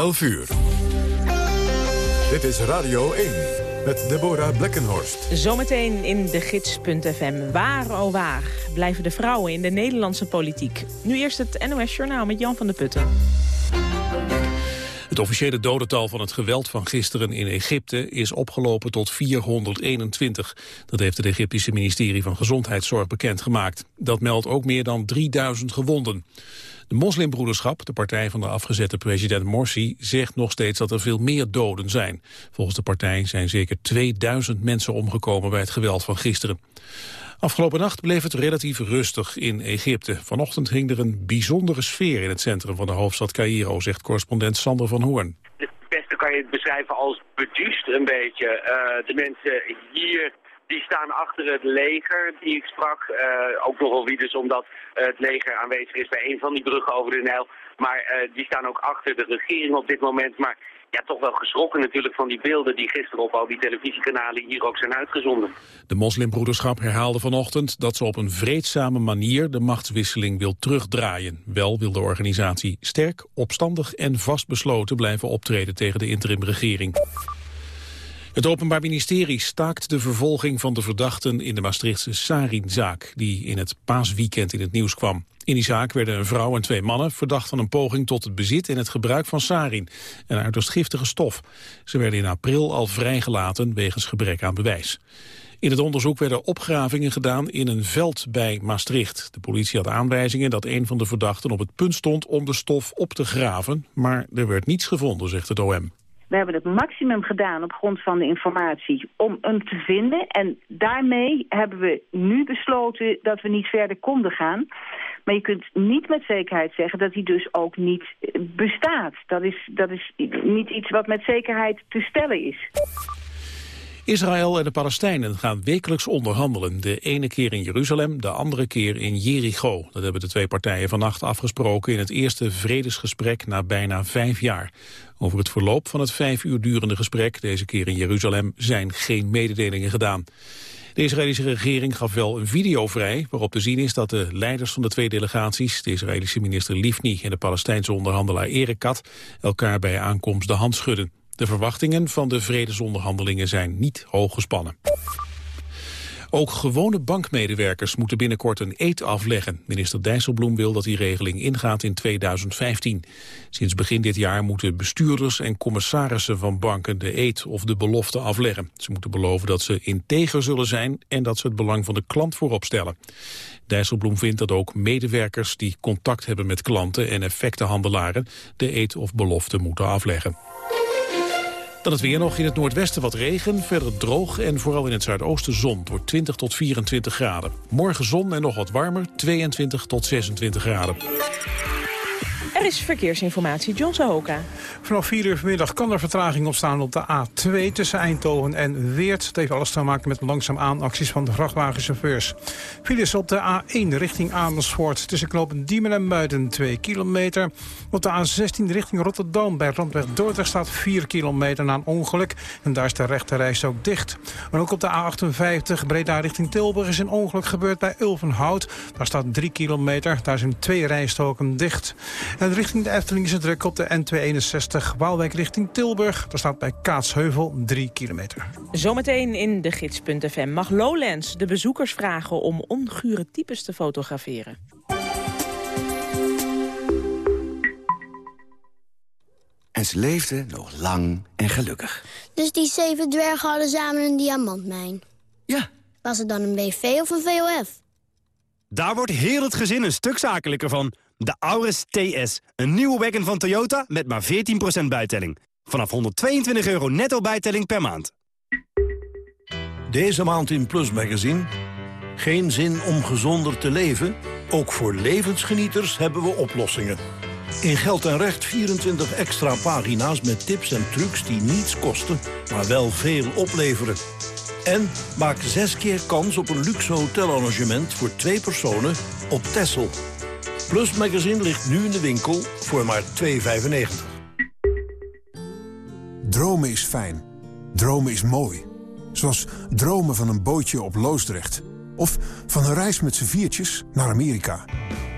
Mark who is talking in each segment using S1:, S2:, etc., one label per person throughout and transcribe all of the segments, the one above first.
S1: 11 uur. Dit is Radio 1 met Deborah Blekkenhorst.
S2: Zometeen in de gids.fm. Waar, oh waar, blijven de vrouwen in de Nederlandse politiek? Nu eerst het NOS Journaal met Jan van der Putten.
S3: Het officiële dodental van het geweld van gisteren in Egypte is opgelopen tot 421. Dat heeft het Egyptische ministerie van Gezondheidszorg bekendgemaakt. Dat meldt ook meer dan 3000 gewonden. De moslimbroederschap, de partij van de afgezette president Morsi, zegt nog steeds dat er veel meer doden zijn. Volgens de partij zijn zeker 2000 mensen omgekomen bij het geweld van gisteren. Afgelopen nacht bleef het relatief rustig in Egypte. Vanochtend hing er een bijzondere sfeer in het centrum van de hoofdstad Cairo, zegt correspondent Sander van Hoorn.
S4: Het beste kan je het beschrijven als beduust een beetje. Uh, de mensen hier die staan achter het leger die ik sprak. Uh, ook nogal wie dus omdat het leger aanwezig is bij een van die bruggen over de Nijl. Maar uh, die staan ook achter de regering op dit moment. Maar ja, toch wel geschrokken natuurlijk van die beelden die gisteren op al die televisiekanalen hier ook zijn uitgezonden.
S3: De moslimbroederschap herhaalde vanochtend dat ze op een vreedzame manier de machtswisseling wil terugdraaien. Wel wil de organisatie sterk, opstandig en vastbesloten blijven optreden tegen de interimregering. Het Openbaar Ministerie staakt de vervolging van de verdachten in de Maastrichtse Sarin-zaak, die in het paasweekend in het nieuws kwam. In die zaak werden een vrouw en twee mannen verdacht van een poging tot het bezit en het gebruik van sarin, een uiterst giftige stof. Ze werden in april al vrijgelaten wegens gebrek aan bewijs. In het onderzoek werden opgravingen gedaan in een veld bij Maastricht. De politie had aanwijzingen dat een van de verdachten op het punt stond om de stof op te graven, maar er werd niets gevonden, zegt het OM.
S5: We hebben het maximum gedaan op grond van de informatie om hem te vinden. En daarmee hebben we nu besloten dat we niet verder konden gaan. Maar je kunt niet met zekerheid zeggen dat hij dus ook niet bestaat. Dat is, dat is niet iets wat met zekerheid te stellen is.
S3: Israël en de Palestijnen gaan wekelijks onderhandelen. De ene keer in Jeruzalem, de andere keer in Jericho. Dat hebben de twee partijen vannacht afgesproken in het eerste vredesgesprek na bijna vijf jaar. Over het verloop van het vijf uur durende gesprek, deze keer in Jeruzalem, zijn geen mededelingen gedaan. De Israëlische regering gaf wel een video vrij waarop te zien is dat de leiders van de twee delegaties, de Israëlische minister Livni en de Palestijnse onderhandelaar Erekat, elkaar bij aankomst de hand schudden. De verwachtingen van de vredesonderhandelingen zijn niet hoog gespannen. Ook gewone bankmedewerkers moeten binnenkort een eed afleggen. Minister Dijsselbloem wil dat die regeling ingaat in 2015. Sinds begin dit jaar moeten bestuurders en commissarissen van banken de eed of de belofte afleggen. Ze moeten beloven dat ze integer zullen zijn en dat ze het belang van de klant voorop stellen. Dijsselbloem vindt dat ook medewerkers die contact hebben met klanten en effectenhandelaren de eed of belofte moeten afleggen. Dan het weer nog in het noordwesten wat regen, verder droog en vooral in het zuidoosten zon. door 20 tot 24 graden. Morgen zon en nog wat warmer, 22 tot 26 graden.
S2: Er is verkeersinformatie, John Sahoka.
S6: Vanaf 4 uur vanmiddag kan er vertraging ontstaan op de A2 tussen Eindhoven en Weert. Het heeft alles te maken met langzaam aanacties van de vrachtwagenchauffeurs. Files op de A1 richting Amersfoort tussen knopen Diemen en Muiden 2 kilometer. Op de A16 richting Rotterdam bij Randweg Dordrecht staat 4 kilometer na een ongeluk. En daar is de rechterreis ook dicht. En ook op de A58 Breda richting Tilburg is een ongeluk gebeurd bij Ulvenhout. Daar staat 3 kilometer, daar zijn twee rijstoken dicht. En richting de Efteling is het druk op de N261 Waalwijk richting Tilburg. Daar staat bij Kaatsheuvel 3 kilometer.
S2: Zometeen in de gids.fm mag Lowlands de bezoekers vragen om ongure types te fotograferen.
S7: En ze leefden nog lang en gelukkig.
S8: Dus die zeven dwergen hadden samen een diamantmijn?
S7: Ja.
S8: Was het dan een BV of een VOF?
S9: Daar wordt heel het gezin een stuk zakelijker van. De Auris TS, een nieuwe wagon van Toyota met maar 14% bijtelling. Vanaf 122 euro netto bijtelling per maand.
S10: Deze maand in Plus Magazine. Geen zin om gezonder te leven? Ook voor levensgenieters hebben we oplossingen. In Geld en Recht 24 extra pagina's met tips en trucs die niets kosten, maar wel veel opleveren. En maak zes keer kans op een luxe hotelarrangement voor twee personen op Texel. Plus Magazine ligt nu in de winkel voor maar 2,95.
S11: Dromen is fijn. Dromen is mooi. Zoals dromen van een bootje op Loosdrecht. Of van een reis met z'n viertjes naar Amerika.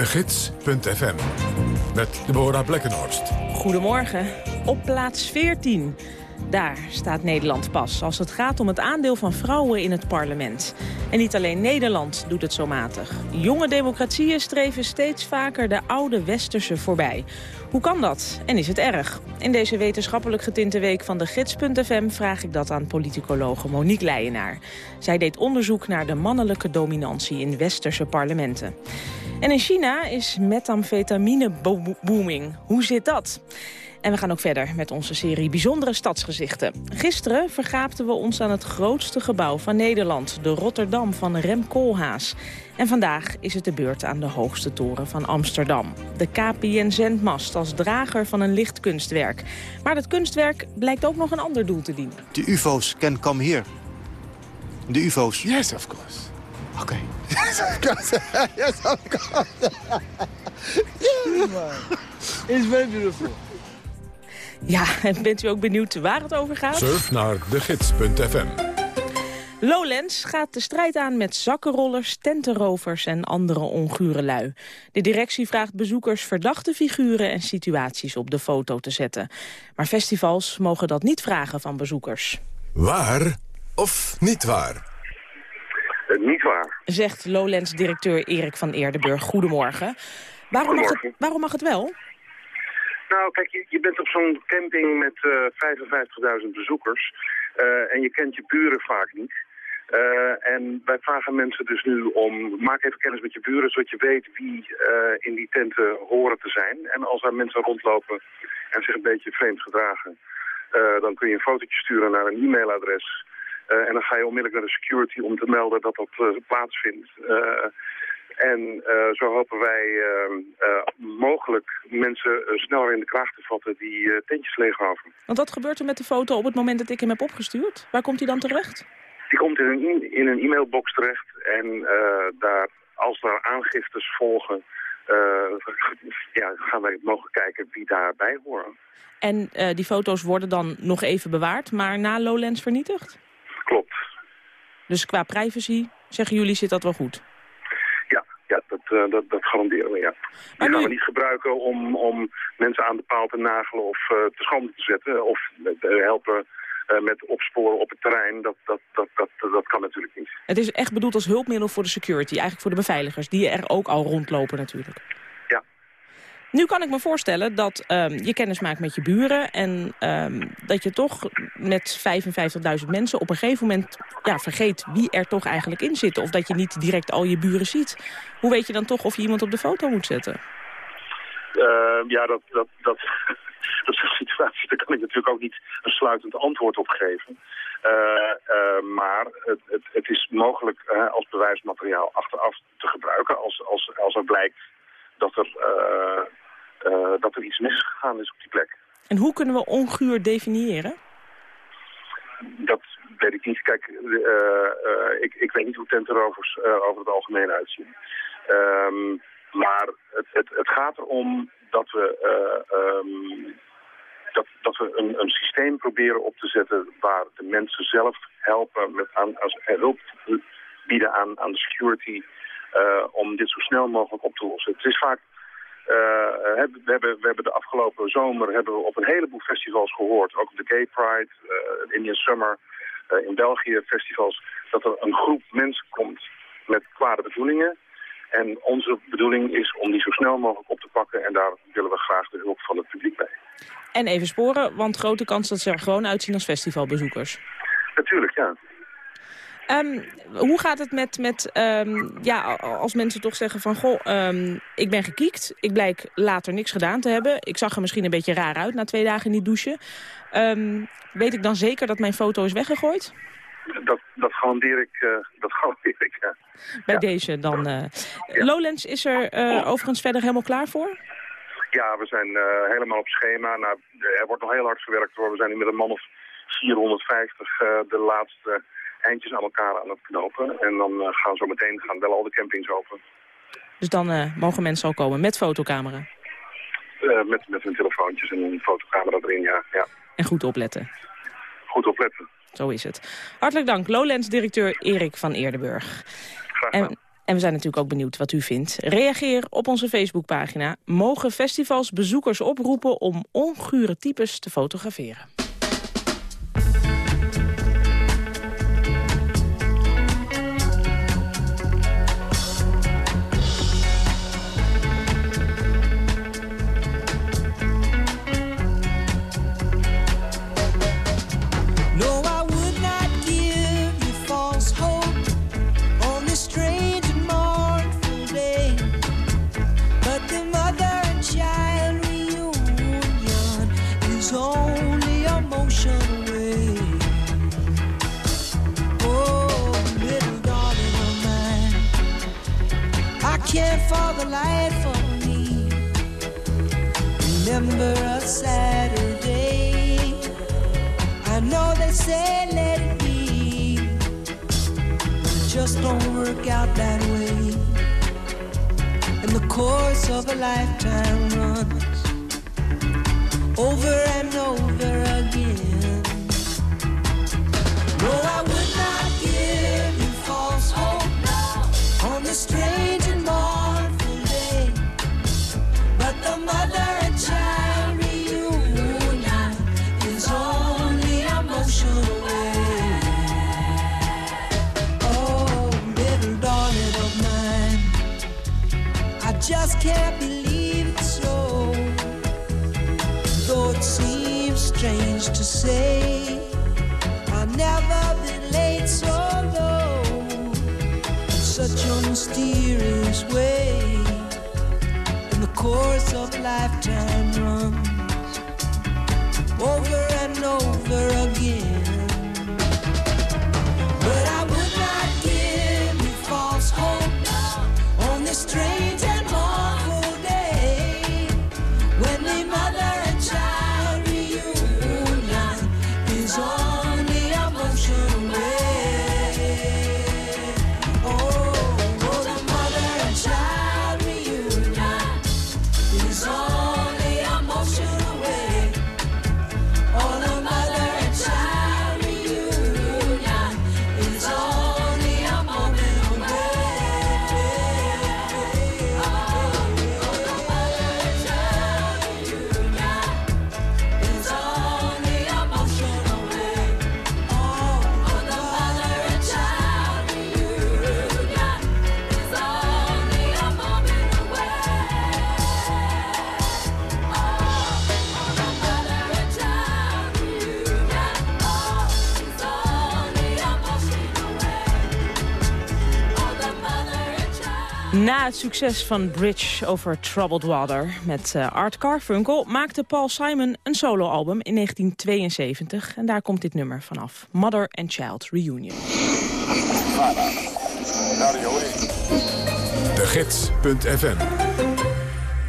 S1: De Gids.fm. Met Deborah Blekkenhorst.
S2: Goedemorgen. Op plaats 14. Daar staat Nederland pas als het gaat om het aandeel van vrouwen in het parlement. En niet alleen Nederland doet het zo matig. Jonge democratieën streven steeds vaker de oude westerse voorbij. Hoe kan dat? En is het erg? In deze wetenschappelijk getinte week van de Gids.fm vraag ik dat aan politicologe Monique Leijenaar. Zij deed onderzoek naar de mannelijke dominantie in westerse parlementen. En in China is methamfetamine booming. Hoe zit dat? En we gaan ook verder met onze serie Bijzondere Stadsgezichten. Gisteren vergaapten we ons aan het grootste gebouw van Nederland... de Rotterdam van Rem Koolhaas. En vandaag is het de beurt aan de hoogste toren van Amsterdam. De KPN-zendmast als drager van een lichtkunstwerk. Maar dat kunstwerk blijkt ook nog een ander doel te dienen.
S12: De ufo's can come here. De ufo's.
S13: Yes, of course.
S12: Oké. Okay.
S13: Yes, of course. It's very beautiful.
S2: Ja, en bent u ook benieuwd waar het over gaat?
S1: Surf naar degids.fm.
S2: Lowlands gaat de strijd aan met zakkenrollers, tentenrovers en andere ongure lui. De directie vraagt bezoekers verdachte figuren en situaties op de foto te zetten. Maar festivals mogen dat niet vragen van bezoekers.
S1: Waar of niet waar?
S14: Niet waar.
S2: Zegt Lowlands-directeur Erik van Eerdenburg. Goedemorgen. Waarom, Mag het, waarom mag het wel?
S14: Nou, kijk, je, je bent op zo'n camping met uh, 55.000 bezoekers uh, en je kent je buren vaak niet. Uh, en wij vragen mensen dus nu om, maak even kennis met je buren, zodat je weet wie in die tenten horen te zijn. En als er mensen rondlopen en zich een beetje vreemd gedragen, dan kun je een fotootje sturen naar een e-mailadres. En dan ga je onmiddellijk naar de security om te melden dat dat plaatsvindt. En uh, zo hopen wij uh, uh, mogelijk mensen sneller in de kracht te vatten die tentjes leeghouden.
S2: Want wat gebeurt er met de foto op het moment dat ik hem heb opgestuurd? Waar komt hij dan terecht?
S14: Die komt in een, in een e-mailbox terecht en daar, als er aangiftes volgen, ja, gaan wij mogen kijken wie daarbij horen.
S2: En die foto's worden dan nog even bewaard, maar na Lowlands vernietigd?
S14: Klopt.
S2: Dus qua privacy, zeggen jullie, zit dat wel goed?
S14: Ja, dat, uh, dat, dat garanderen we, ja. Die gaan we niet gebruiken om, om mensen aan de paal te nagelen of uh, te schande te zetten. Of uh, helpen met opsporen op het terrein. Dat, dat, dat, dat, dat kan natuurlijk niet.
S2: Het is echt bedoeld als hulpmiddel voor de security. Eigenlijk voor de beveiligers, die er ook al rondlopen natuurlijk. Nu kan ik me voorstellen dat um, je kennis maakt met je buren... en um, dat je toch met 55.000 mensen op een gegeven moment ja, vergeet wie er toch eigenlijk in zit. Of dat je niet direct al je buren ziet. Hoe weet je dan toch of je iemand op de foto moet zetten?
S14: Uh, ja, dat, dat, dat, dat is een situatie. Daar kan ik natuurlijk ook niet een sluitend antwoord op geven. Uh, uh, maar het, het, het, is mogelijk als bewijsmateriaal achteraf te gebruiken... als, als, als er blijkt dat er, dat er iets misgegaan is op die plek.
S2: En hoe kunnen we onguur definiëren?
S14: Dat weet ik niet. Kijk, uh, ik, ik weet niet hoe tentenrovers over het algemeen uitzien. Um, maar het, het, het, gaat erom dat we, um, dat, dat we een, een, systeem proberen op te zetten waar de mensen zelf helpen met aan, als, hulp bieden aan, aan de security om dit zo snel mogelijk op te lossen. Het is vaak uh, we, hebben, we hebben de afgelopen zomer hebben we op een heleboel festivals gehoord, ook op de Gay Pride, uh, Indian Summer, in België festivals, dat er een groep mensen komt met kwade bedoelingen. En onze bedoeling is om die zo snel mogelijk op te pakken en daar willen we graag de hulp van het publiek bij.
S2: En even sporen, want grote kans dat ze er gewoon uitzien als festivalbezoekers.
S14: Natuurlijk, ja.
S2: Um, hoe gaat het met, met um, ja, als mensen toch zeggen van... goh, um, ik ben gekiekt, ik blijk later niks gedaan te hebben. Ik zag er misschien een beetje raar uit na twee dagen niet douchen. weet ik dan zeker dat mijn foto is weggegooid?
S14: Dat, dat garandeer ik, uh, dat garandeer ik, ja.
S2: Bij deze dan. Uh, ja. Lowlands is er uh, overigens verder helemaal klaar voor?
S14: Ja, we zijn eh, helemaal op schema. Nou, er wordt nog heel hard gewerkt hoor. We zijn nu met een man of 450 uh, de laatste eindjes aan elkaar aan het knopen. En dan uh, gaan zo meteen gaan wel al de campings open.
S2: Dus dan uh, mogen mensen al komen met fotocamera?
S14: Uh, met, met hun telefoontjes en een fotocamera erin, ja. ja.
S2: En goed opletten?
S14: Goed opletten.
S2: Zo is het. Hartelijk dank, Lowlands-directeur Erik van Eerdenburg.
S14: Graag gedaan.
S2: En, en we zijn natuurlijk ook benieuwd wat u vindt. Reageer op onze Facebookpagina. Mogen festivals bezoekers oproepen om ongure types te fotograferen?
S15: For the life of me. Remember a Saturday. I know they say let it be, but it just don't work out that way. And the course of a lifetime runs over and over again. No, I would not on strange and mournful day. But the mother and child reunion is only a motion away. Oh, little darling of mine, I just can't believe it's so. Though it seems strange to say, I've never mysterious way. And the course of lifetime runs over and over again. But I would not give you false hope on this strange
S2: Na het succes van Bridge over Troubled Water met uh, Art Carfunkel... maakte Paul Simon een soloalbum in 1972. En daar komt dit nummer vanaf. Mother and Child Reunion.
S1: De Gids.fm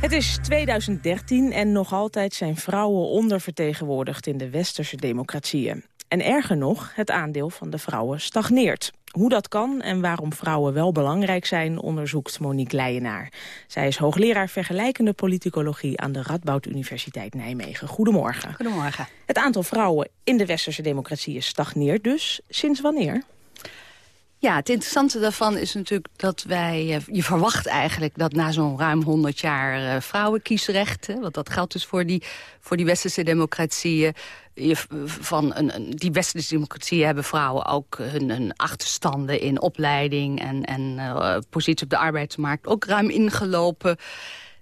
S2: het is 2013 en nog altijd zijn vrouwen ondervertegenwoordigd in de westerse democratieën. En erger nog, het aandeel van de vrouwen stagneert. Hoe dat kan en waarom vrouwen wel belangrijk zijn, onderzoekt Monique Leijenaar. Zij is hoogleraar vergelijkende politicologie aan de Radboud Universiteit Nijmegen. Goedemorgen.
S16: Goedemorgen.
S2: Het aantal vrouwen in de westerse democratieën stagneert dus. Sinds wanneer?
S16: Ja, het interessante daarvan is natuurlijk dat wij... je verwacht eigenlijk dat na zo'n ruim 100 jaar uh, vrouwenkiesrecht... Hè, want dat geldt dus voor die, voor die westerse democratieën... Van een, die westerse democratieën hebben vrouwen ook hun, hun achterstanden in opleiding... en, en uh, positie op de arbeidsmarkt ook ruim ingelopen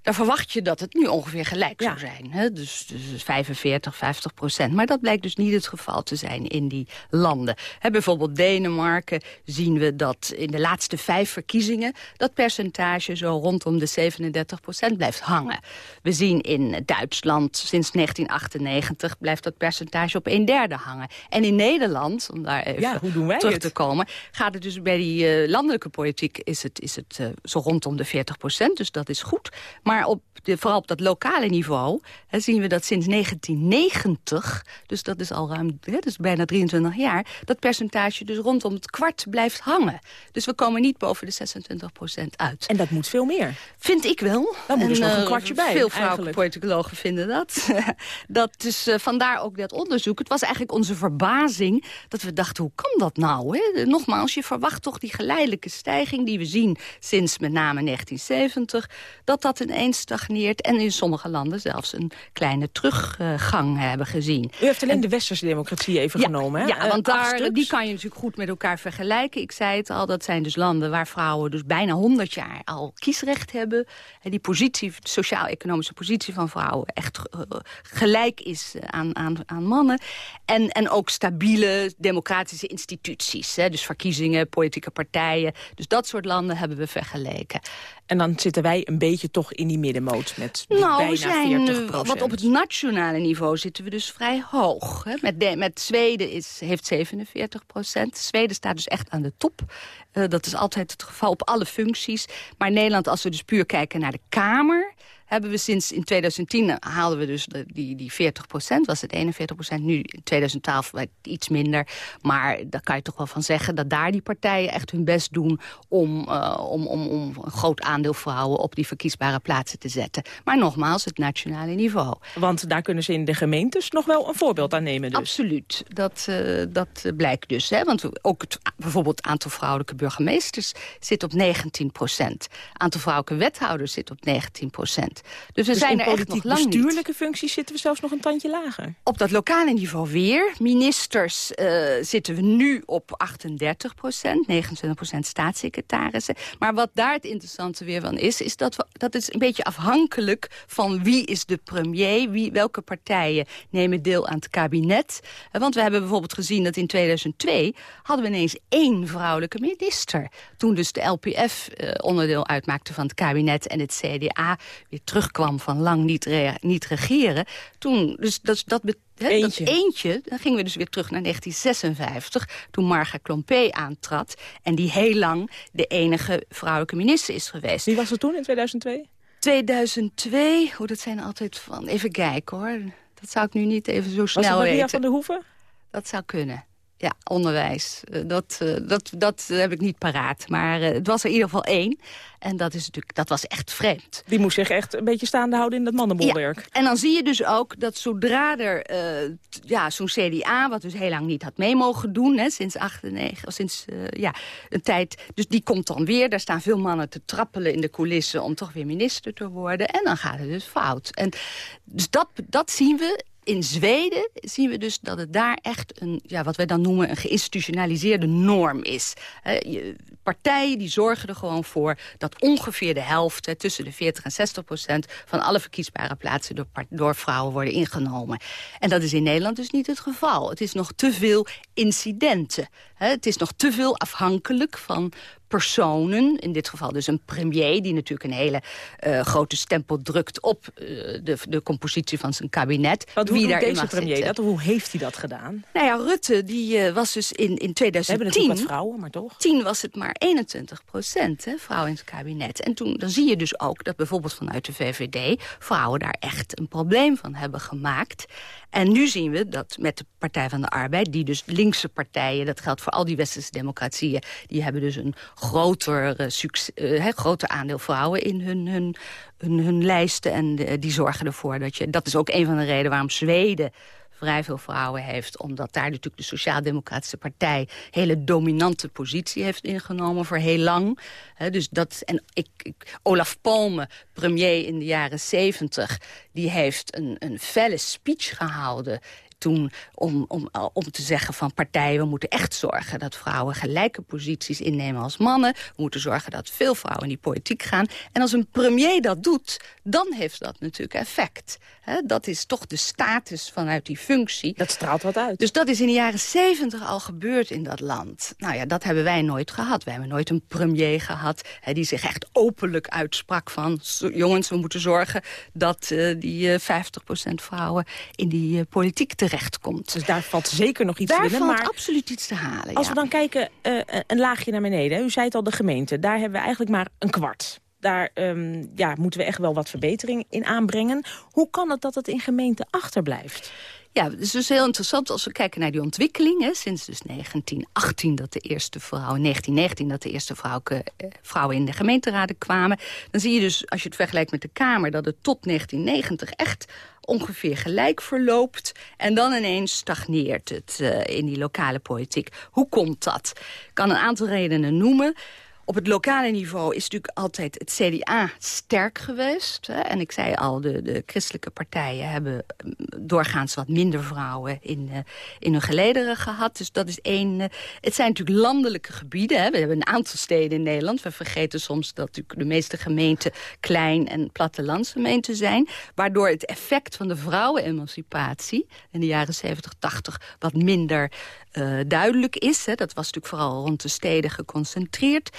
S16: dan verwacht je dat het nu ongeveer gelijk zou zijn. Hè? Dus, dus 45, 50 procent. Maar dat blijkt dus niet het geval te zijn in die landen. Hè, bijvoorbeeld Denemarken zien we dat in de laatste vijf verkiezingen... dat percentage zo rondom de 37 procent blijft hangen. We zien in Duitsland sinds 1998 blijft dat percentage op een derde hangen. En in Nederland, om daar even
S2: ja,
S16: terug
S2: het?
S16: te komen... gaat het dus bij die uh, landelijke politiek is het, is het uh, zo rondom de 40 procent. Dus dat is goed. Maar Maar op de, vooral op dat lokale niveau hè, zien we dat sinds 1990... dus dat is al ruim hè, dus bijna 23 jaar... dat percentage dus rondom het kwart blijft hangen. Dus we komen niet boven de 26 procent uit.
S2: En dat moet veel meer.
S16: Vind ik wel.
S2: Dan moet dus nog een
S16: eh,
S2: kwartje bij,
S16: Veel vrouwelijke politicologen vinden dat. dat dus vandaar ook dat onderzoek. Het was eigenlijk onze verbazing dat we dachten, hoe kan dat nou? Hè? Nogmaals, je verwacht toch die geleidelijke stijging... die we zien sinds met name 1970, dat dat ineens stagneert... en in sommige landen zelfs een kleine teruggang hebben gezien.
S2: U heeft alleen de westerse democratie even genomen, hè?
S16: Ja,
S2: Eh,
S16: want daar, die kan je natuurlijk goed met elkaar vergelijken. Ik zei het al, dat zijn dus landen waar vrouwen dus bijna 100 jaar al kiesrecht hebben. En die positie, de sociaal-economische positie van vrouwen echt eh, gelijk is eh, aan, aan, aan mannen. En, en ook stabiele democratische instituties. Hè, dus verkiezingen, politieke partijen. Dus dat soort landen hebben we vergeleken.
S2: En dan zitten wij een beetje toch in die middenmoot met die
S16: Nou,
S2: bijna
S16: we zijn,
S2: 40%
S16: wat op het nationale niveau zitten we dus vrij hoog. Hè. Met, de- met Zweden is, heeft 47 procent. Zweden staat dus echt aan de top. Eh, dat is altijd het geval op alle functies. Maar Nederland, als we dus puur kijken naar de Kamer... hebben we sinds in 2010 haalden we dus de- die, die 40 procent, was het 41 procent. Nu in 2012 werd het iets minder. Maar daar kan je toch wel van zeggen dat daar die partijen echt hun best doen... om, eh, om, om, om een groot aandeel vrouwen op die verkiesbare plaatsen te zetten. Maar nogmaals, het nationale niveau.
S2: Want daar kunnen ze in de gemeentes nog wel een voorbeeld aan nemen. Dus.
S16: Absoluut, dat, eh, dat eh, blijkt dus. Hè? Want ook het, bijvoorbeeld het aantal vrouwelijke burgemeesters zit op 19 procent. aantal vrouwelijke wethouders zit op 19 procent. Dus we
S2: Dus
S16: zijn er echt nog lang niet.
S2: bestuurlijke functies zitten we zelfs nog een tandje lager.
S16: Op dat lokale niveau weer. Ministers eh, zitten we nu op 38 procent, 29 procent staatssecretarissen. Maar wat daar het interessante weer van is, is dat we, dat is een beetje afhankelijk van wie is de premier, wie, welke partijen nemen deel aan het kabinet. Eh, Want we hebben bijvoorbeeld gezien dat in 2002 hadden we ineens één vrouwelijke minister. Toen dus de LPF eh, onderdeel uitmaakte van het kabinet en het CDA weer terugkwam van lang niet, re- niet regeren. Toen, dus dat, dat,
S2: Eentje.
S16: dat eentje, dan gingen we dus weer terug naar 1956... toen Marga Klompé aantrad en die heel lang de enige vrouwelijke minister is geweest.
S2: Wie was het toen in 2002?
S16: 2002, hoe dat zijn altijd van... Even kijken hoor, dat zou ik nu niet even zo
S2: Was
S16: snel
S2: het Maria
S16: weten.
S2: van der Hoeven?
S16: Dat zou kunnen. Ja, onderwijs. Eh, Dat, eh, dat, dat heb ik niet paraat. Maar eh, het was er in ieder geval één. En dat, is natuurlijk, dat was echt vreemd.
S2: Die moest zich echt een beetje staande houden in dat mannenbolwerk.
S16: En dan zie je dus ook dat zodra er ja, zo'n CDA... wat dus heel lang niet had mee mogen doen, hè, sinds 98, of sinds ja, een tijd... dus die komt dan weer. Daar staan veel mannen te trappelen in de coulissen... om toch weer minister te worden. En dan gaat het dus fout. En dus dat, dat zien we in Zweden zien we dus dat het daar echt een, ja, wat wij dan noemen, een geïnstitutionaliseerde norm is. Partijen die zorgen er gewoon voor dat ongeveer de helft, tussen de 40 en 60 procent, van alle verkiesbare plaatsen door, door vrouwen worden ingenomen. En dat is in Nederland dus niet het geval. Het is nog te veel incidenten. Het is nog te veel afhankelijk van personen, in dit geval dus een premier... die natuurlijk een hele eh, grote stempel drukt op eh, de, de compositie van zijn kabinet.
S2: Want hoe
S16: wie
S2: doet deze premier
S16: zitten.
S2: dat? Hoe heeft hij dat gedaan?
S16: Nou ja, Rutte die, eh, was dus in, in
S2: We hebben
S16: 2010...
S2: natuurlijk wat vrouwen, maar toch?
S16: 10 was het maar 21 procent, hè, vrouwen in het kabinet. En toen dan zie je dus ook dat bijvoorbeeld vanuit de VVD... vrouwen daar echt een probleem van hebben gemaakt. En nu zien we dat met de Partij van de Arbeid... die dus linkse partijen, dat geldt voor al die westerse democratieën... die hebben dus een groter, eh, succes, eh, groter aandeel vrouwen in hun, hun, hun, hun lijsten. En eh, die zorgen ervoor dat je... Dat is ook een van de redenen waarom Zweden vrij veel vrouwen heeft. Omdat daar natuurlijk de Sociaal-Democratische Partij... hele dominante positie heeft ingenomen voor heel lang. Dus dat, en ik, ik- Olaf Palme, premier in de jaren zeventig... die heeft een, een felle speech gehouden toen om, om, om te zeggen van partijen... we moeten echt zorgen dat vrouwen gelijke posities innemen als mannen. We moeten zorgen dat veel vrouwen in die politiek gaan. En als een premier dat doet, dan heeft dat natuurlijk effect. Dat is toch de status vanuit die functie.
S2: Dat straalt wat uit.
S16: Dus dat is in de jaren zeventig al gebeurd in dat land. Nou ja, dat hebben wij nooit gehad. Wij hebben nooit een premier gehad die zich echt openlijk uitsprak van... "Zo, jongens, we moeten zorgen dat eh, die eh 50% vrouwen in die eh, politiek terechtkomt.
S2: Dus daar valt zeker nog iets
S16: Daar
S2: te winnen.
S16: valt
S2: Maar
S16: absoluut iets te halen,
S2: als
S16: ja.
S2: we dan kijken, eh, een laagje naar beneden. U zei het al, de gemeente. Daar hebben we eigenlijk maar een kwart. daar ehm, ja, moeten we echt wel wat verbetering in aanbrengen. Hoe kan het dat het in gemeenten achterblijft?
S16: Ja, het is dus heel interessant als we kijken naar die ontwikkeling. Hè, sinds dus 1918 dat de eerste vrouw, 1919 dat de eerste vrouwke, eh, vrouwen in de gemeenteraden kwamen. Dan zie je dus, als je het vergelijkt met de Kamer, dat het tot 1990 echt ongeveer gelijk verloopt. En dan ineens stagneert het eh, in die lokale politiek. Hoe komt dat? Ik kan een aantal redenen noemen. Op het lokale niveau is natuurlijk altijd het CDA sterk geweest. Hè? En ik zei al, de, de christelijke partijen hebben mm, doorgaans wat minder vrouwen in, uh, in hun gelederen gehad. Dus dat is één. Uh, het zijn natuurlijk landelijke gebieden. Hè? We hebben een aantal steden in Nederland. We vergeten soms dat natuurlijk de meeste gemeenten klein en plattelandsgemeenten zijn. Waardoor het effect van de vrouwenemancipatie in de jaren 70, 80 wat minder uh, duidelijk is. Hè. Dat was natuurlijk vooral rond de steden geconcentreerd.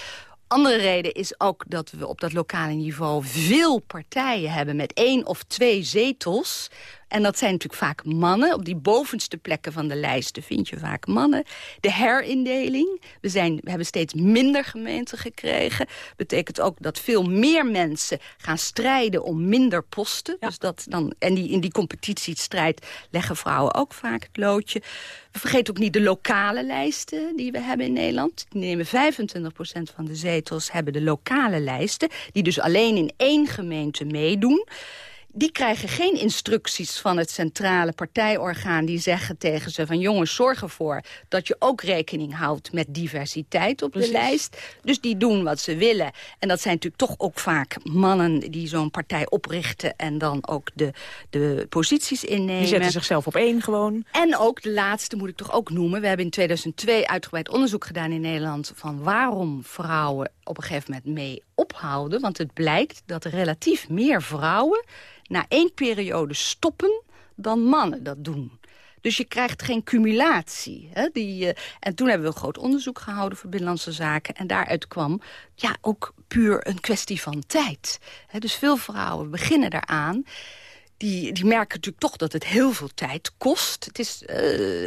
S16: Andere reden is ook dat we op dat lokale niveau veel partijen hebben met één of twee zetels. En dat zijn natuurlijk vaak mannen. Op die bovenste plekken van de lijsten vind je vaak mannen. De herindeling. We, zijn, we hebben steeds minder gemeenten gekregen. Betekent ook dat veel meer mensen gaan strijden om minder posten. Dus dat dan, en die, in die competitiestrijd leggen vrouwen ook vaak het loodje. We vergeten ook niet de lokale lijsten die we hebben in Nederland. Die nemen 25% van de zetels hebben de lokale lijsten. Die dus alleen in één gemeente meedoen die krijgen geen instructies van het centrale partijorgaan... die zeggen tegen ze van jongens, zorg ervoor dat je ook rekening houdt... met diversiteit op de lijst. Dus die doen wat ze willen. En dat zijn natuurlijk toch ook vaak mannen die zo'n partij oprichten... en dan ook de, de posities innemen.
S2: Die zetten zichzelf op één gewoon.
S16: En ook de laatste moet ik toch ook noemen. We hebben in 2002 uitgebreid onderzoek gedaan in Nederland... van waarom vrouwen op een gegeven moment mee ophouden. Want het blijkt dat relatief meer vrouwen na één periode stoppen dan mannen dat doen. Dus je krijgt geen cumulatie. Hè? Die, uh, en toen hebben we een groot onderzoek gehouden voor Binnenlandse Zaken. En daaruit kwam ja, ook puur een kwestie van tijd. Hè? Dus veel vrouwen beginnen daaraan die, die merken natuurlijk toch dat het heel veel tijd kost. Het is uh,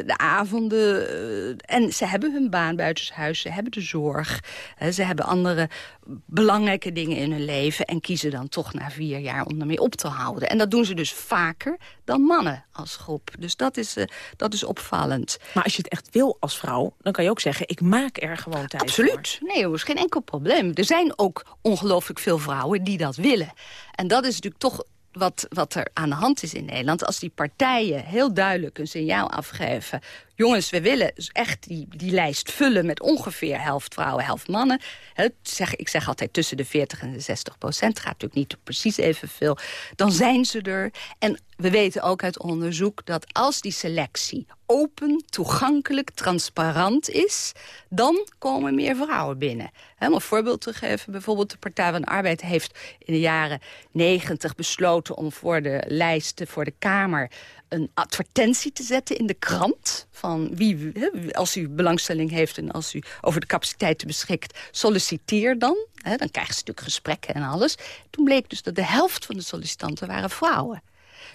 S16: de avonden. Uh, en ze hebben hun baan buitenshuis. Ze hebben de zorg. Uh, ze hebben andere belangrijke dingen in hun leven. En kiezen dan toch na vier jaar om ermee op te houden. En dat doen ze dus vaker dan mannen als groep. Dus dat is, dat is opvallend.
S2: Maar als je het echt wil als vrouw, dan kan je ook zeggen... ik maak er gewoon tijd
S16: Absoluut.
S2: Voor.
S16: Nee, er is geen enkel probleem. Er zijn ook ongelooflijk veel vrouwen die dat willen. En dat is natuurlijk toch wat, wat er aan de hand is in Nederland... als die partijen heel duidelijk een signaal afgeven... jongens, we willen echt die, die lijst vullen met ongeveer helft vrouwen, helft mannen. zeg, ik zeg altijd tussen de 40 en de 60 procent. gaat natuurlijk niet precies evenveel. Dan zijn ze er. En we weten ook uit onderzoek dat als die selectie open, toegankelijk, transparant is... dan komen meer vrouwen binnen. om een voorbeeld te geven, bijvoorbeeld de Partij van de Arbeid... heeft in de jaren 90 besloten om voor de lijsten voor de Kamer een advertentie te zetten in de krant. Van wie, als u belangstelling heeft en als u over de capaciteiten beschikt, solliciteer dan. dan krijgen ze natuurlijk gesprekken en alles. Toen bleek dus dat de helft van de sollicitanten waren vrouwen.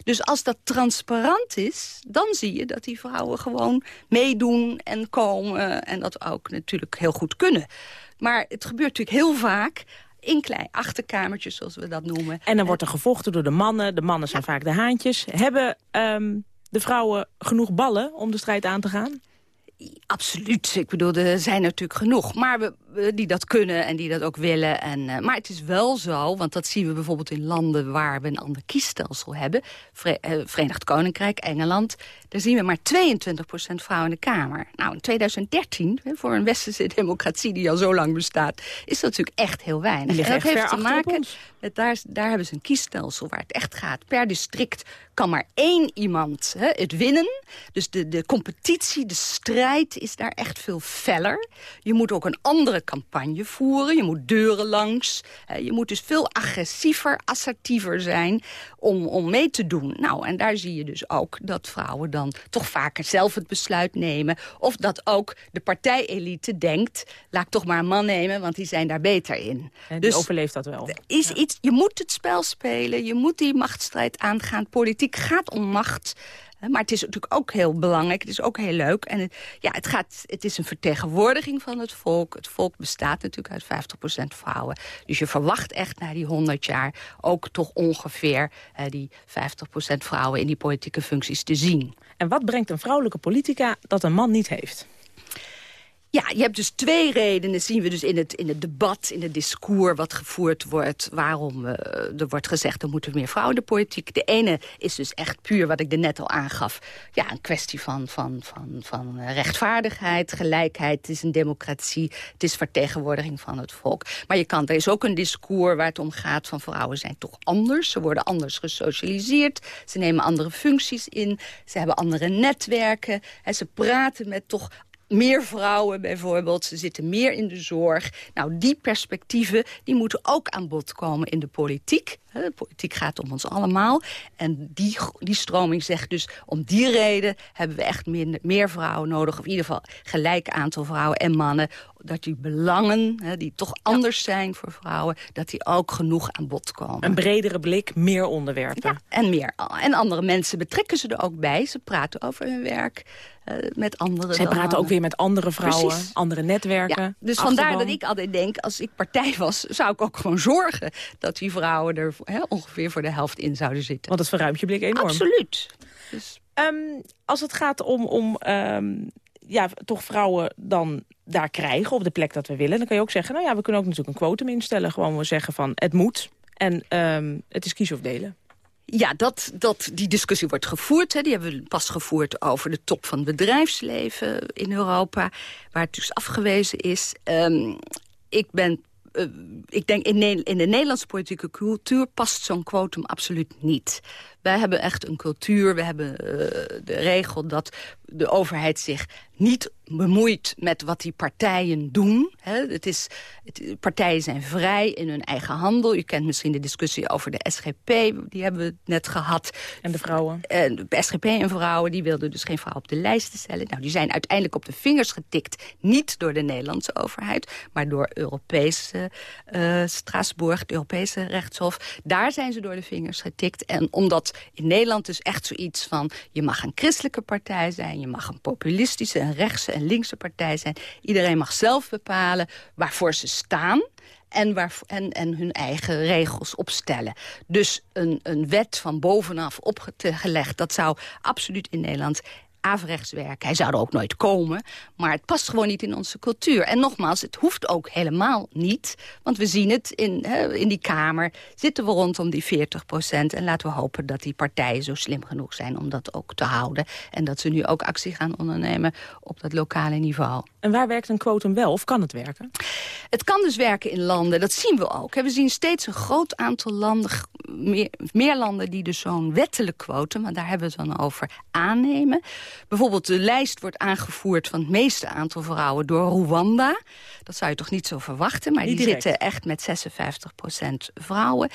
S16: Dus als dat transparant is, dan zie je dat die vrouwen gewoon meedoen en komen... en dat ook natuurlijk heel goed kunnen. Maar het gebeurt natuurlijk heel vaak in klein achterkamertjes, zoals we dat noemen.
S2: En dan wordt er gevochten door de mannen. De mannen zijn vaak de haantjes. Hebben um, de vrouwen genoeg ballen om de strijd aan te gaan?
S16: Absoluut. Ik bedoel, er zijn natuurlijk genoeg. Maar we, die dat kunnen en die dat ook willen. En, uh, maar het is wel zo, want dat zien we bijvoorbeeld in landen... waar we een ander kiesstelsel hebben. Vre uh, Verenigd Koninkrijk, Engeland. Daar zien we maar 22% vrouwen in de Kamer. Nou, in 2013, voor een westerse democratie die al zo lang bestaat... is dat natuurlijk echt heel weinig.
S2: En dat heeft
S16: te maken met daar, daar hebben ze een kiesstelsel waar het echt gaat. Per district kan maar één iemand hè, het winnen. Dus de, de competitie, de strijd is daar echt veel feller. Je moet ook een andere campagne voeren. Je moet deuren langs. je moet dus veel agressiever, assertiever zijn om, om mee te doen. Nou, en daar zie je dus ook dat vrouwen dan toch vaker zelf het besluit nemen. Of dat ook de partijelite denkt, laat ik toch maar een man nemen, want die zijn daar beter in.
S2: En dus overleeft dat wel.
S16: Is iets, je moet het spel spelen, je moet die machtsstrijd aangaan. Politiek gaat om macht. Maar het is natuurlijk ook heel belangrijk, het is ook heel leuk. En het, ja, het, gaat, het is een vertegenwoordiging van het volk. Het volk bestaat natuurlijk uit 50% vrouwen. Dus je verwacht echt na die 100 jaar ook toch ongeveer... die 50% vrouwen in die politieke functies te zien.
S2: En wat brengt een vrouwelijke politica dat een man niet heeft?
S16: Ja, je hebt dus twee redenen, zien we dus in het, in het debat, in het discours wat gevoerd wordt, waarom eh, er wordt gezegd er moeten meer vrouwen in de politiek. De ene is dus echt puur, wat ik er net al aangaf, ja, een kwestie van, van, van, van rechtvaardigheid, gelijkheid, het is een democratie, het is vertegenwoordiging van het volk. Maar je kan, er is ook een discours waar het om gaat van vrouwen zijn toch anders, ze worden anders gesocialiseerd, ze nemen andere functies in, ze hebben andere netwerken, en ze praten met toch meer vrouwen bijvoorbeeld, ze zitten meer in de zorg. Nou, die perspectieven die moeten ook aan bod komen in de politiek. De politiek gaat om ons allemaal. En die, die stroming zegt dus, om die reden hebben we echt meer, meer vrouwen nodig. Of in ieder geval gelijk aantal vrouwen en mannen. Dat die belangen, hè, die toch anders zijn voor vrouwen... dat die ook genoeg aan bod komen.
S2: Een bredere blik, meer onderwerpen.
S16: En, meer, en andere mensen betrekken ze er ook bij. Ze praten over hun werk eh, met anderen.
S2: Zij praten ook weer met andere vrouwen,
S16: Precies.
S2: andere netwerken.
S16: Ja, dus vandaar dat ik altijd denk, als ik partij was... zou ik ook gewoon zorgen dat die vrouwen er hè, ongeveer voor de helft in zouden zitten.
S2: Want het verruimt je blik enorm.
S16: Absoluut. Dus...
S2: Ehm, als het gaat om, om ehm, ja, toch vrouwen dan daar krijgen op de plek dat we willen... dan kan je ook zeggen, nou ja, we kunnen ook natuurlijk een quotum instellen. Gewoon we zeggen van, het moet. En ehm, het is kiezen of delen.
S16: Ja, dat, dat, die discussie wordt gevoerd. Hè. Die hebben we pas gevoerd over de top van het bedrijfsleven in Europa. Waar het dus afgewezen is. Ehm, ik ben... eh, ik denk in, in de Nederlandse politieke cultuur past zo'n quotum absoluut niet. Wij hebben echt een cultuur, we hebben eh, de regel dat de overheid zich niet bemoeit met wat die partijen doen. Hè. Het is, het, partijen zijn vrij in hun eigen handel. U kent misschien de discussie over de SGP, die hebben we net gehad.
S2: En de vrouwen?
S16: En de SGP en vrouwen, die wilden dus geen vrouw op de lijst stellen. Nou, die zijn uiteindelijk op de vingers getikt. Niet door de Nederlandse overheid, maar door Europese eh Straatsburg, het Europese rechtshof. Daar zijn ze door de vingers getikt. En omdat in Nederland dus echt zoiets van... je mag een christelijke partij zijn, je mag een populistische, een rechtse en linkse partij zijn. Iedereen mag zelf bepalen waarvoor ze staan en, waar, en, en hun eigen regels opstellen. Dus een, een wet van bovenaf opgelegd, dat zou absoluut in Nederland averechts werken. Hij zou er ook nooit komen, maar het past gewoon niet in onze cultuur. En nogmaals, het hoeft ook helemaal niet, want we zien het in, hè, in die Kamer... zitten we rondom die 40 procent en laten we hopen dat die partijen zo slim genoeg zijn... om dat ook te houden en dat ze nu ook actie gaan ondernemen op dat lokale niveau.
S2: En waar werkt een quotum wel of kan het werken?
S16: Het kan dus werken in landen, dat zien we ook. We zien steeds een groot aantal landen, meer, meer landen die dus zo'n wettelijk quotum, maar daar hebben we het dan over, aannemen. Bijvoorbeeld de lijst wordt aangevoerd van het meeste aantal vrouwen door Rwanda. Dat zou je toch niet zo verwachten, maar
S2: Niet
S16: die
S2: direct.
S16: zitten echt met 56% vrouwen.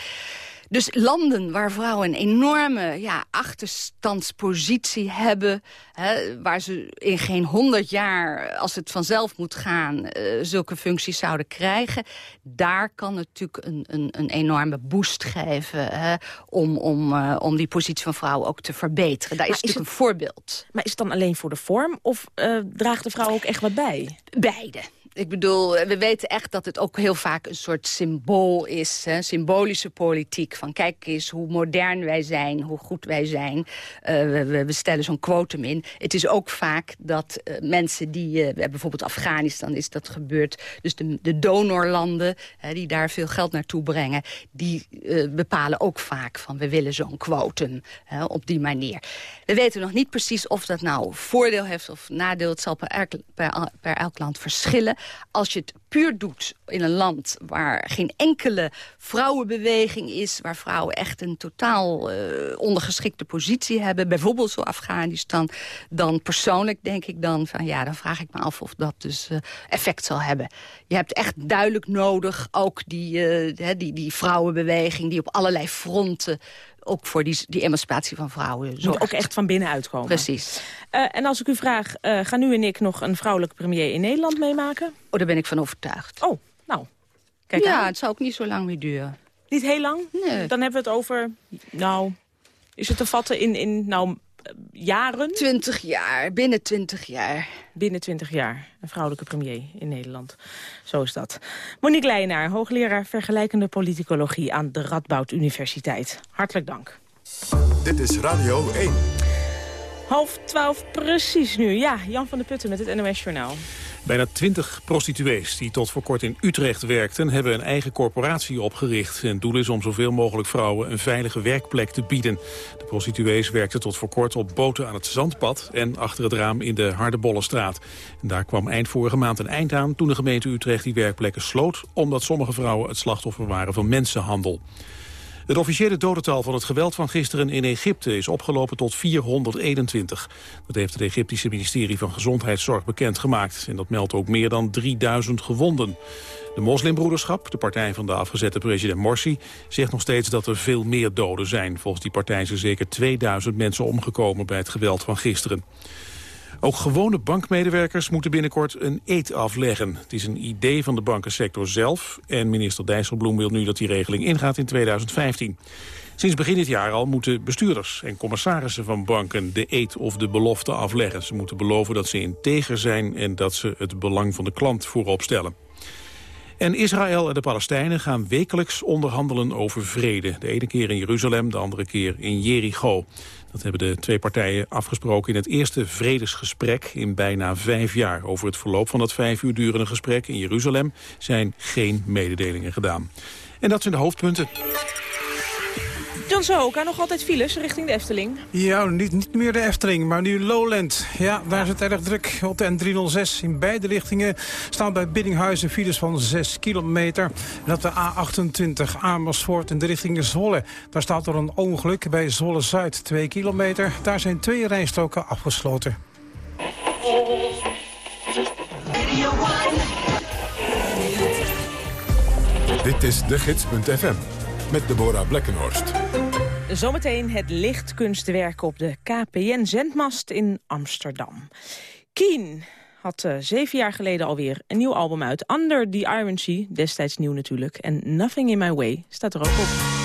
S16: Dus landen waar vrouwen een enorme ja, achterstandspositie hebben... Hè, waar ze in geen honderd jaar, als het vanzelf moet gaan... eh, zulke functies zouden krijgen... daar kan natuurlijk een, een, een enorme boost geven... Hè, om, om, eh, om die positie van vrouwen ook te verbeteren. Daar
S2: Maar
S16: is
S2: is
S16: natuurlijk een voorbeeld.
S2: Maar is het dan alleen voor de vorm of eh, draagt de vrouw ook echt wat bij?
S16: Beide. Ik bedoel, we weten echt dat het ook heel vaak een soort symbool is. Hè? Symbolische politiek. Van kijk eens hoe modern wij zijn, hoe goed wij zijn. Eh, we, we- stellen zo'n quotum in. Het is ook vaak dat eh, mensen die... eh, bijvoorbeeld Afghanistan is dat gebeurd. Dus de, de donorlanden hè, die daar veel geld naartoe brengen... die bepalen ook vaak van we willen zo'n quotum hè, op die manier. We weten nog niet precies of dat nou voordeel heeft of nadeel. Het zal per, per elk land verschillen. Als je het puur doet in een land waar geen enkele vrouwenbeweging is... waar vrouwen echt een totaal eh, ondergeschikte positie hebben... bijvoorbeeld zo Afghanistan, dan persoonlijk denk ik dan... van ja, dan vraag ik me af of dat dus eh, effect zal hebben. Je hebt echt duidelijk nodig ook die, eh, die, die vrouwenbeweging... die op allerlei fronten ook voor die, die emancipatie van vrouwen
S2: Moet
S16: zorgt.
S2: ook echt van binnenuit komen.
S16: Precies.
S2: Eh, en als ik u vraag, eh, gaan u en ik nog een vrouwelijke premier in Nederland meemaken?
S16: Oh, daar ben ik van overtuigd.
S2: Oh, nou. Kijk
S16: ja,
S2: aan.
S16: het zou ook niet zo lang meer duren.
S2: Niet heel lang?
S16: Nee.
S2: Dan hebben we het over, nou, is het te vatten in, in nou, jaren?
S16: 20 jaar, binnen 20 jaar.
S2: Binnen 20 jaar, een vrouwelijke premier in Nederland. Zo is dat. Monique Leijenaar, hoogleraar vergelijkende politicologie aan de Radboud Universiteit. Hartelijk dank.
S1: Dit is Radio 1.
S2: Half twaalf precies nu. Ja, Jan van der Putten met het NOS Journaal.
S3: Bijna twintig prostituees die tot voor kort in Utrecht werkten... hebben een eigen corporatie opgericht. Het doel is om zoveel mogelijk vrouwen een veilige werkplek te bieden. De prostituees werkten tot voor kort op boten aan het Zandpad... en achter het raam in de Hardebollenstraat. En daar kwam eind vorige maand een eind aan... toen de gemeente Utrecht die werkplekken sloot... omdat sommige vrouwen het slachtoffer waren van mensenhandel. Het officiële dodental van het geweld van gisteren in Egypte is opgelopen tot 421. Dat heeft het Egyptische ministerie van Gezondheidszorg bekendgemaakt. En dat meldt ook meer dan 3000 gewonden. De moslimbroederschap, de partij van de afgezette president Morsi... zegt nog steeds dat er veel meer doden zijn. Volgens die partij zijn zeker 2000 mensen omgekomen bij het geweld van gisteren. Ook gewone bankmedewerkers moeten binnenkort een eet afleggen. Het is een idee van de bankensector zelf. En minister Dijsselbloem wil nu dat die regeling ingaat in 2015. Sinds begin dit jaar al moeten bestuurders en commissarissen van banken de eet of de belofte afleggen. Ze moeten beloven dat ze integer zijn en dat ze het belang van de klant voorop stellen. En Israël en de Palestijnen gaan wekelijks onderhandelen over vrede. De ene keer in Jeruzalem, de andere keer in Jericho. Dat hebben de twee partijen afgesproken in het eerste vredesgesprek in bijna vijf jaar. Over het verloop van dat vijf uur durende gesprek in Jeruzalem zijn geen mededelingen gedaan. En dat zijn de hoofdpunten.
S2: John Zohoka, nog altijd files richting de Efteling.
S6: Ja, niet, niet meer de Efteling, maar nu Lowland. Ja, daar is het erg druk. Op de N306 in beide richtingen staan bij Biddinghuizen files van 6 kilometer. En op de A28 Amersfoort in de richting Zwolle. Daar staat er een ongeluk bij Zwolle-Zuid, 2 kilometer. Daar zijn twee rijstroken afgesloten.
S1: Dit is de gids.fm met Deborah Blekkenhorst.
S2: Zometeen het lichtkunstwerk op de KPN-zendmast in Amsterdam. Keen had uh, zeven jaar geleden alweer een nieuw album uit. Under the Iron Sea, destijds nieuw natuurlijk. En Nothing in My Way staat er ook op.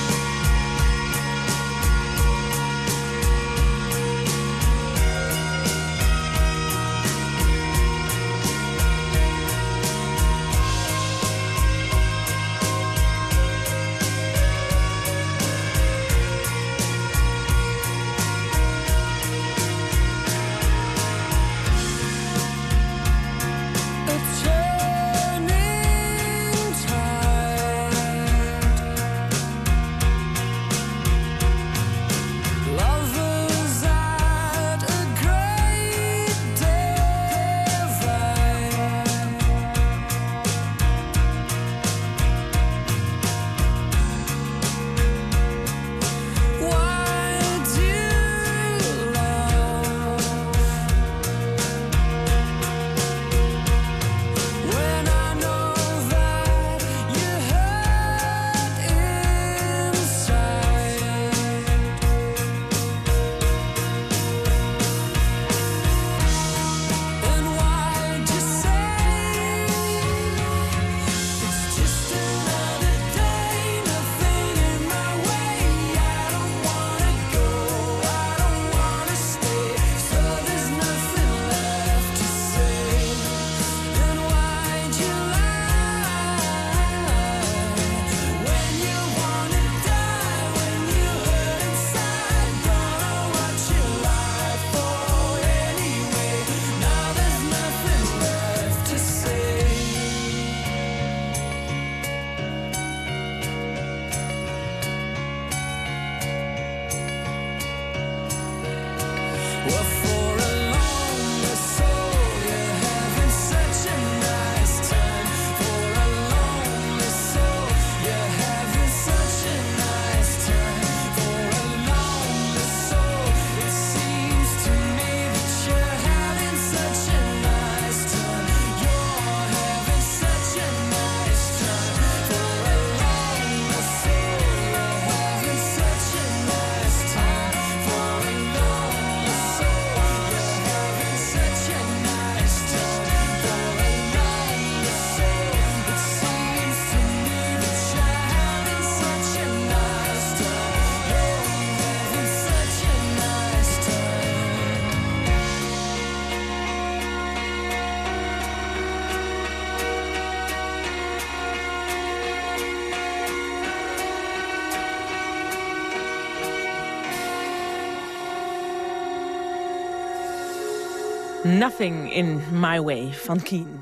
S2: Nothing in my way van Keen.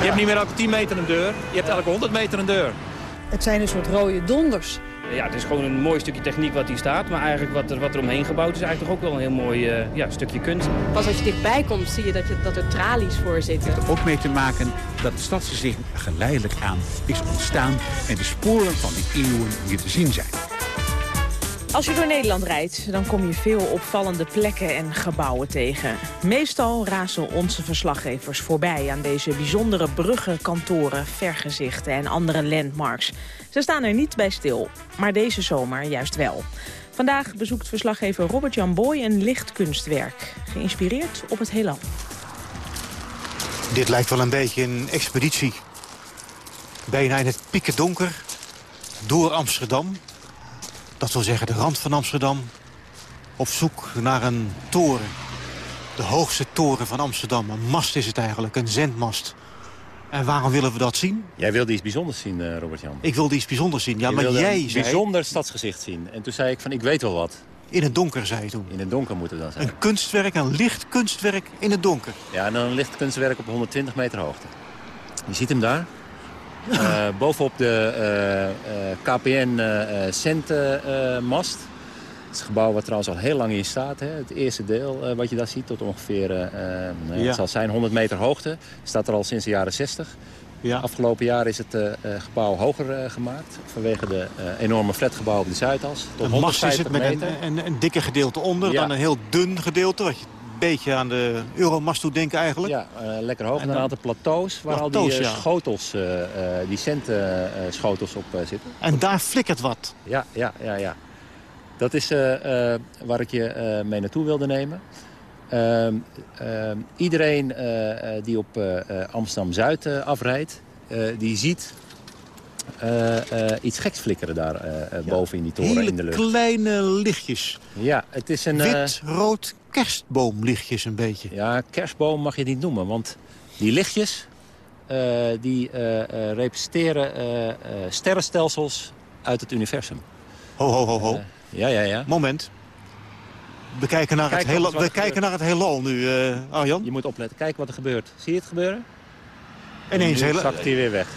S17: Je hebt niet meer elke 10 meter een deur, je hebt elke 100 meter een deur.
S18: Het zijn een soort rode donders.
S19: Ja, het is gewoon een mooi stukje techniek wat hier staat. Maar eigenlijk wat er, wat er omheen gebouwd is eigenlijk toch ook wel een heel mooi eh, ja, stukje kunst.
S18: Pas als je dichtbij komt zie je dat, je, dat er tralies voor zitten.
S20: heeft er ook mee te maken dat het stadsgezicht geleidelijk aan is ontstaan... en de sporen van die eeuwen hier te zien zijn.
S2: Als je door Nederland rijdt, dan kom je veel opvallende plekken en gebouwen tegen. Meestal razen onze verslaggevers voorbij aan deze bijzondere bruggen, kantoren, vergezichten en andere landmarks. Ze staan er niet bij stil, maar deze zomer juist wel. Vandaag bezoekt verslaggever Robert-Jan Boy een lichtkunstwerk, geïnspireerd op het heelal.
S12: Dit lijkt wel een beetje een expeditie. Bijna in het pieken donker, door Amsterdam. Dat wil zeggen de rand van Amsterdam. Op zoek naar een toren. De hoogste toren van Amsterdam. Een mast is het eigenlijk, een zendmast. En waarom willen we dat zien?
S21: Jij wilde iets bijzonders zien, eh, Robert-Jan.
S12: Ik wilde iets bijzonders zien. Ja,
S21: Je
S12: maar jij
S21: een
S12: zei...
S21: bijzonder stadsgezicht zien. En toen zei ik van, ik weet wel wat.
S12: In het donker, zei je toen.
S21: In het donker moet het dan zijn.
S12: Een kunstwerk, een licht kunstwerk in het donker.
S21: Ja, en dan een licht kunstwerk op 120 meter hoogte. Je ziet hem daar. Eh, bovenop de eh, eh, KPN centmast. Het is een gebouw wat trouwens al heel lang in staat. Hè. Het eerste deel wat je daar ziet tot ongeveer nou,
S12: Ja.
S21: het zal zijn 100 meter hoogte. Staat er al sinds de jaren 60.
S12: Ja.
S21: Afgelopen jaar is het gebouw hoger gemaakt. Vanwege de enorme flatgebouw op de Zuidas. Tot
S12: Een mast is het
S21: 150
S12: met een,
S21: meter.
S12: een, een dikke gedeelte onder.
S21: Ja.
S12: Dan een heel dun gedeelte. Wat je beetje aan de Euromast doet denken eigenlijk.
S21: Ja, eh, lekker hoog. En
S12: En
S21: een aantal plateaus waar al die eh, schotels, eh, die centschotels op zitten.
S12: En daar flikkert wat.
S21: Ja, ja, ja, ja. Dat is waar ik je mee naartoe wilde nemen. Ehm, ehm, iedereen die op Amsterdam-Zuid afrijdt, die ziet iets geks flikkeren daar eh, eh, boven in die toren
S12: Hele
S21: in de lucht.
S12: kleine lichtjes.
S21: Ja, het is een... eh,
S12: Wit-rood kerstboomlichtjes een beetje.
S21: Ja, kerstboom mag je niet noemen, want die lichtjes eh, die eh, eh, representeren eh, eh, sterrenstelsels uit het universum.
S12: Ho, ho, ho, ho.
S21: Eh, ja, ja, ja.
S12: Moment. We kijken naar,
S21: Kijk
S12: het, hele, we kijken naar het heelal nu, eh Arjan.
S21: Je moet opletten. Kijk wat er gebeurt. Zie je het gebeuren?
S12: Ineens
S21: Nu
S12: hele-
S21: zakt hij weer weg.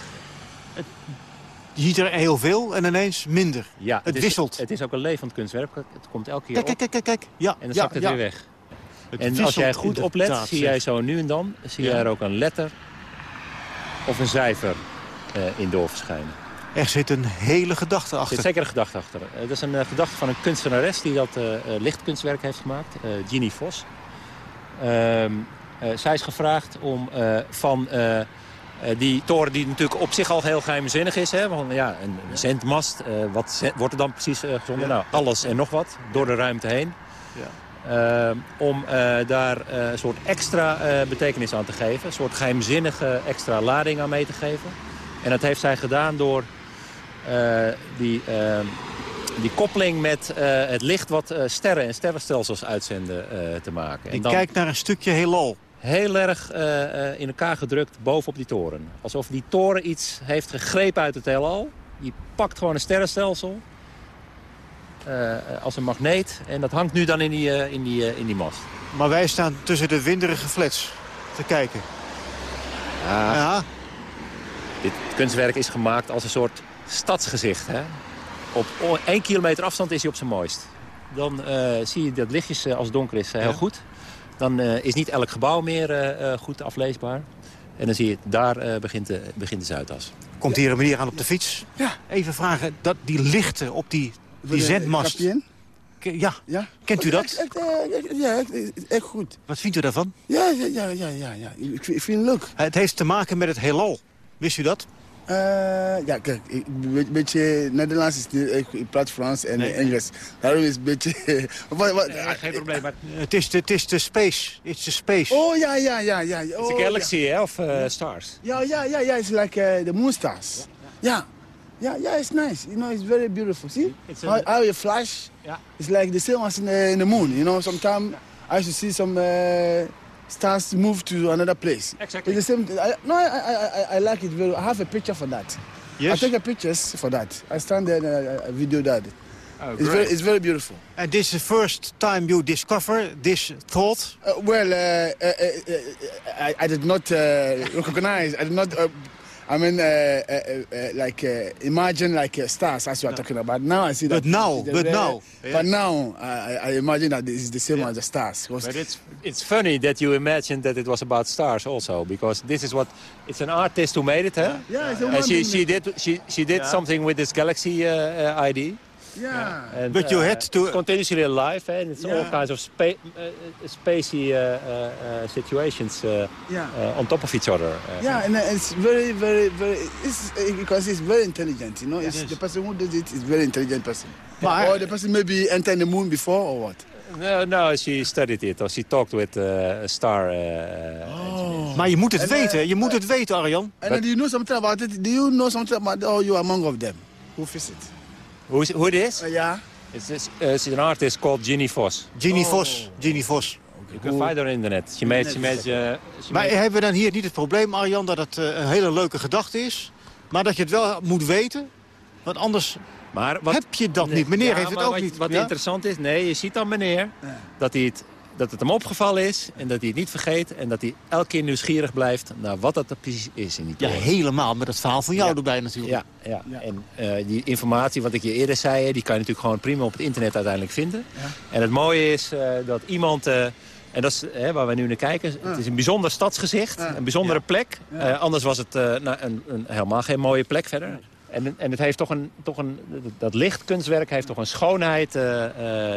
S12: Je ziet er heel veel en ineens minder.
S21: Ja,
S12: Het
S21: is,
S12: wisselt.
S21: Het is ook een levend kunstwerk. Het komt elke keer
S12: Kijk, kijk,
S21: op.
S12: kijk, kijk. kijk. Ja,
S21: En dan
S12: ja,
S21: zakt het
S12: ja.
S21: weer weg.
S12: Het
S21: en als jij goed oplet, zie
S12: zeg.
S21: jij zo nu en dan... zie jij er ook een letter of een cijfer eh, in door verschijnen.
S12: Er zit een hele gedachte
S21: Er
S12: achter.
S21: zit zeker een gedachte achter. Eh, dat is een eh, gedachte van een kunstenares die dat eh, eh, lichtkunstwerk heeft gemaakt. eh Ginny Vos. Ehm, eh, zij is gevraagd om eh, van eh, eh, die toren die natuurlijk op zich al heel geheimzinnig is. Hè, want ja, een zendmast, eh, wat wordt er dan precies eh, gezonden? Nou, alles en nog wat, door de ruimte heen. Ehm, om eh, daar eh, een soort extra eh, betekenis aan te geven. Een soort geheimzinnige extra lading aan mee te geven. En dat heeft zij gedaan door eh, die, ehm, die koppeling met eh, het licht wat eh, sterren en sterrenstelsels uitzenden eh, te maken.
S12: Die kijkt naar een stukje heelal.
S21: Heel erg eh, eh, in elkaar gedrukt bovenop die toren. Alsof die toren iets heeft gegrepen uit het heelal. Die pakt gewoon een sterrenstelsel eh, als een magneet. En dat hangt nu dan in die, eh, in die, in die mast.
S12: Maar wij staan tussen de winderige flats te kijken.
S21: Ja.
S12: Ja.
S21: Dit kunstwerk is gemaakt als een soort stadsgezicht. Hè? Op één kilometer afstand is hij op zijn mooist. Dan eh, zie je dat lichtjes als het donker is heel
S12: Ja.
S21: goed. Dan eh, is niet elk gebouw meer eh, eh, goed afleesbaar. En dan zie je, daar eh, begint, de, begint de Zuidas.
S12: Komt hier een meneer aan op de fiets. Ja. Even vragen, dat, die lichten op die, die zendmast. Ja.
S13: Ja.
S12: Kent u dat?
S13: Eh, ja, echt, echt goed.
S12: Wat vindt u daarvan?
S13: Ja, ja, ja, ja, ja. ja. Ik, vind- ik vind het leuk.
S12: Het heeft te maken met het heelal. Wist u dat?
S13: Eh, ja, kijk, een beetje Nederlands is niet, ik, praat Frans en
S12: Nee.
S13: Engels. Daarom is het een beetje... wat, wat,
S21: geen probleem. Maar...
S12: Het is de, het is de space. It's the space.
S13: Oh, ja, ja, ja, ja.
S21: Het
S13: Oh,
S21: is een galaxy, hè? Of eh, stars.
S13: Ja, ja, ja, ja. It's like uh, the moon stars. Yeah. Yeah, yeah, it's nice. You know, it's very beautiful. See?
S21: It's
S13: how,
S21: a-
S13: how you flash.
S21: Yeah.
S13: It's like the same as in the, in the moon. You know, sometimes I used to see some uh, stars move to another place.
S21: Exactly.
S13: It's the same. I, no, I, I, I, I like it very. I have a picture for that.
S12: Yes?
S13: I take a pictures for that. I stand there and I, I video that.
S12: Oh,
S13: it's very it's very beautiful.
S12: And this is the first time you discover this thought?
S13: Uh, well, uh, uh, uh, uh, I, I did not uh, recognize. I did not. Uh, I mean, uh, uh, uh, like uh, imagine like uh, stars as you are talking about. Now I see that.
S12: But now, but
S13: very-
S12: now, yeah.
S13: But now I, I imagine that this is the same as the stars.
S21: But it's it's funny that you imagined that it was about stars also, because this is what it's an artist who made it, huh?
S13: Yeah, it's a
S21: and she she did she she did
S13: Yeah.
S21: something with this Galaxy uh, uh, ID.
S13: Yeah.
S21: And,
S12: But you
S21: uh,
S12: had to-
S21: it's continuously alive, eh? and it's all kinds of spa uh, uh, spacey uh, uh, uh, situations uh,
S13: Yeah.
S21: uh, on top of each other. uh.
S13: Yeah, and uh, it's very, very, very. It's uh, because it's very intelligent. You know, it's the person who does it is very intelligent person.
S21: Maar-
S13: or the person maybe entered the moon before or what.
S21: No, no, she studied it, or she talked with uh, a star. Uh,
S13: Oh.
S12: Maar je moet het
S13: En, eh,
S12: weten, je moet het weten, Arjan.
S13: And do you know something about it? Do you know something about? Oh, you are among of them. Who visit?
S21: Who, is, who it is?
S13: Uh, yeah.
S21: It's, this, uh, she's an artist called Ginny Vos.
S12: Ginny
S13: Oh.
S12: Vos, Ginny Vos.
S21: You can find her on the internet. She made, she made, uh, she
S12: Maar
S21: made-
S12: hebben we dan hier niet het probleem, Arjan, dat het eh, een hele leuke gedachte is... maar dat je het wel moet weten? Want anders
S21: Maar wat,
S12: heb je dat
S21: Nee,
S12: niet. Meneer
S21: ja,
S12: heeft het ook
S21: wat,
S12: niet.
S21: Wat
S12: Ja?
S21: interessant is, nee, je ziet dan meneer dat, hij het, dat het hem opgevallen is... en dat hij het niet vergeet en dat hij elke keer nieuwsgierig blijft... naar wat dat er precies is in die
S12: Ja,
S21: toren.
S12: helemaal met het verhaal van jou
S21: Ja.
S12: erbij natuurlijk.
S21: Ja, ja. en eh, die informatie, wat ik je eerder zei... die kan je natuurlijk gewoon prima op het internet uiteindelijk vinden. En het mooie is eh, dat iemand... eh, en dat is hè, waar we nu naar kijken. Het is een bijzonder stadsgezicht, een bijzondere plek. Eh, anders was het eh, nou, een, een, helemaal geen mooie plek verder. En, en het heeft toch een, toch een, dat lichtkunstwerk heeft toch een schoonheid eh,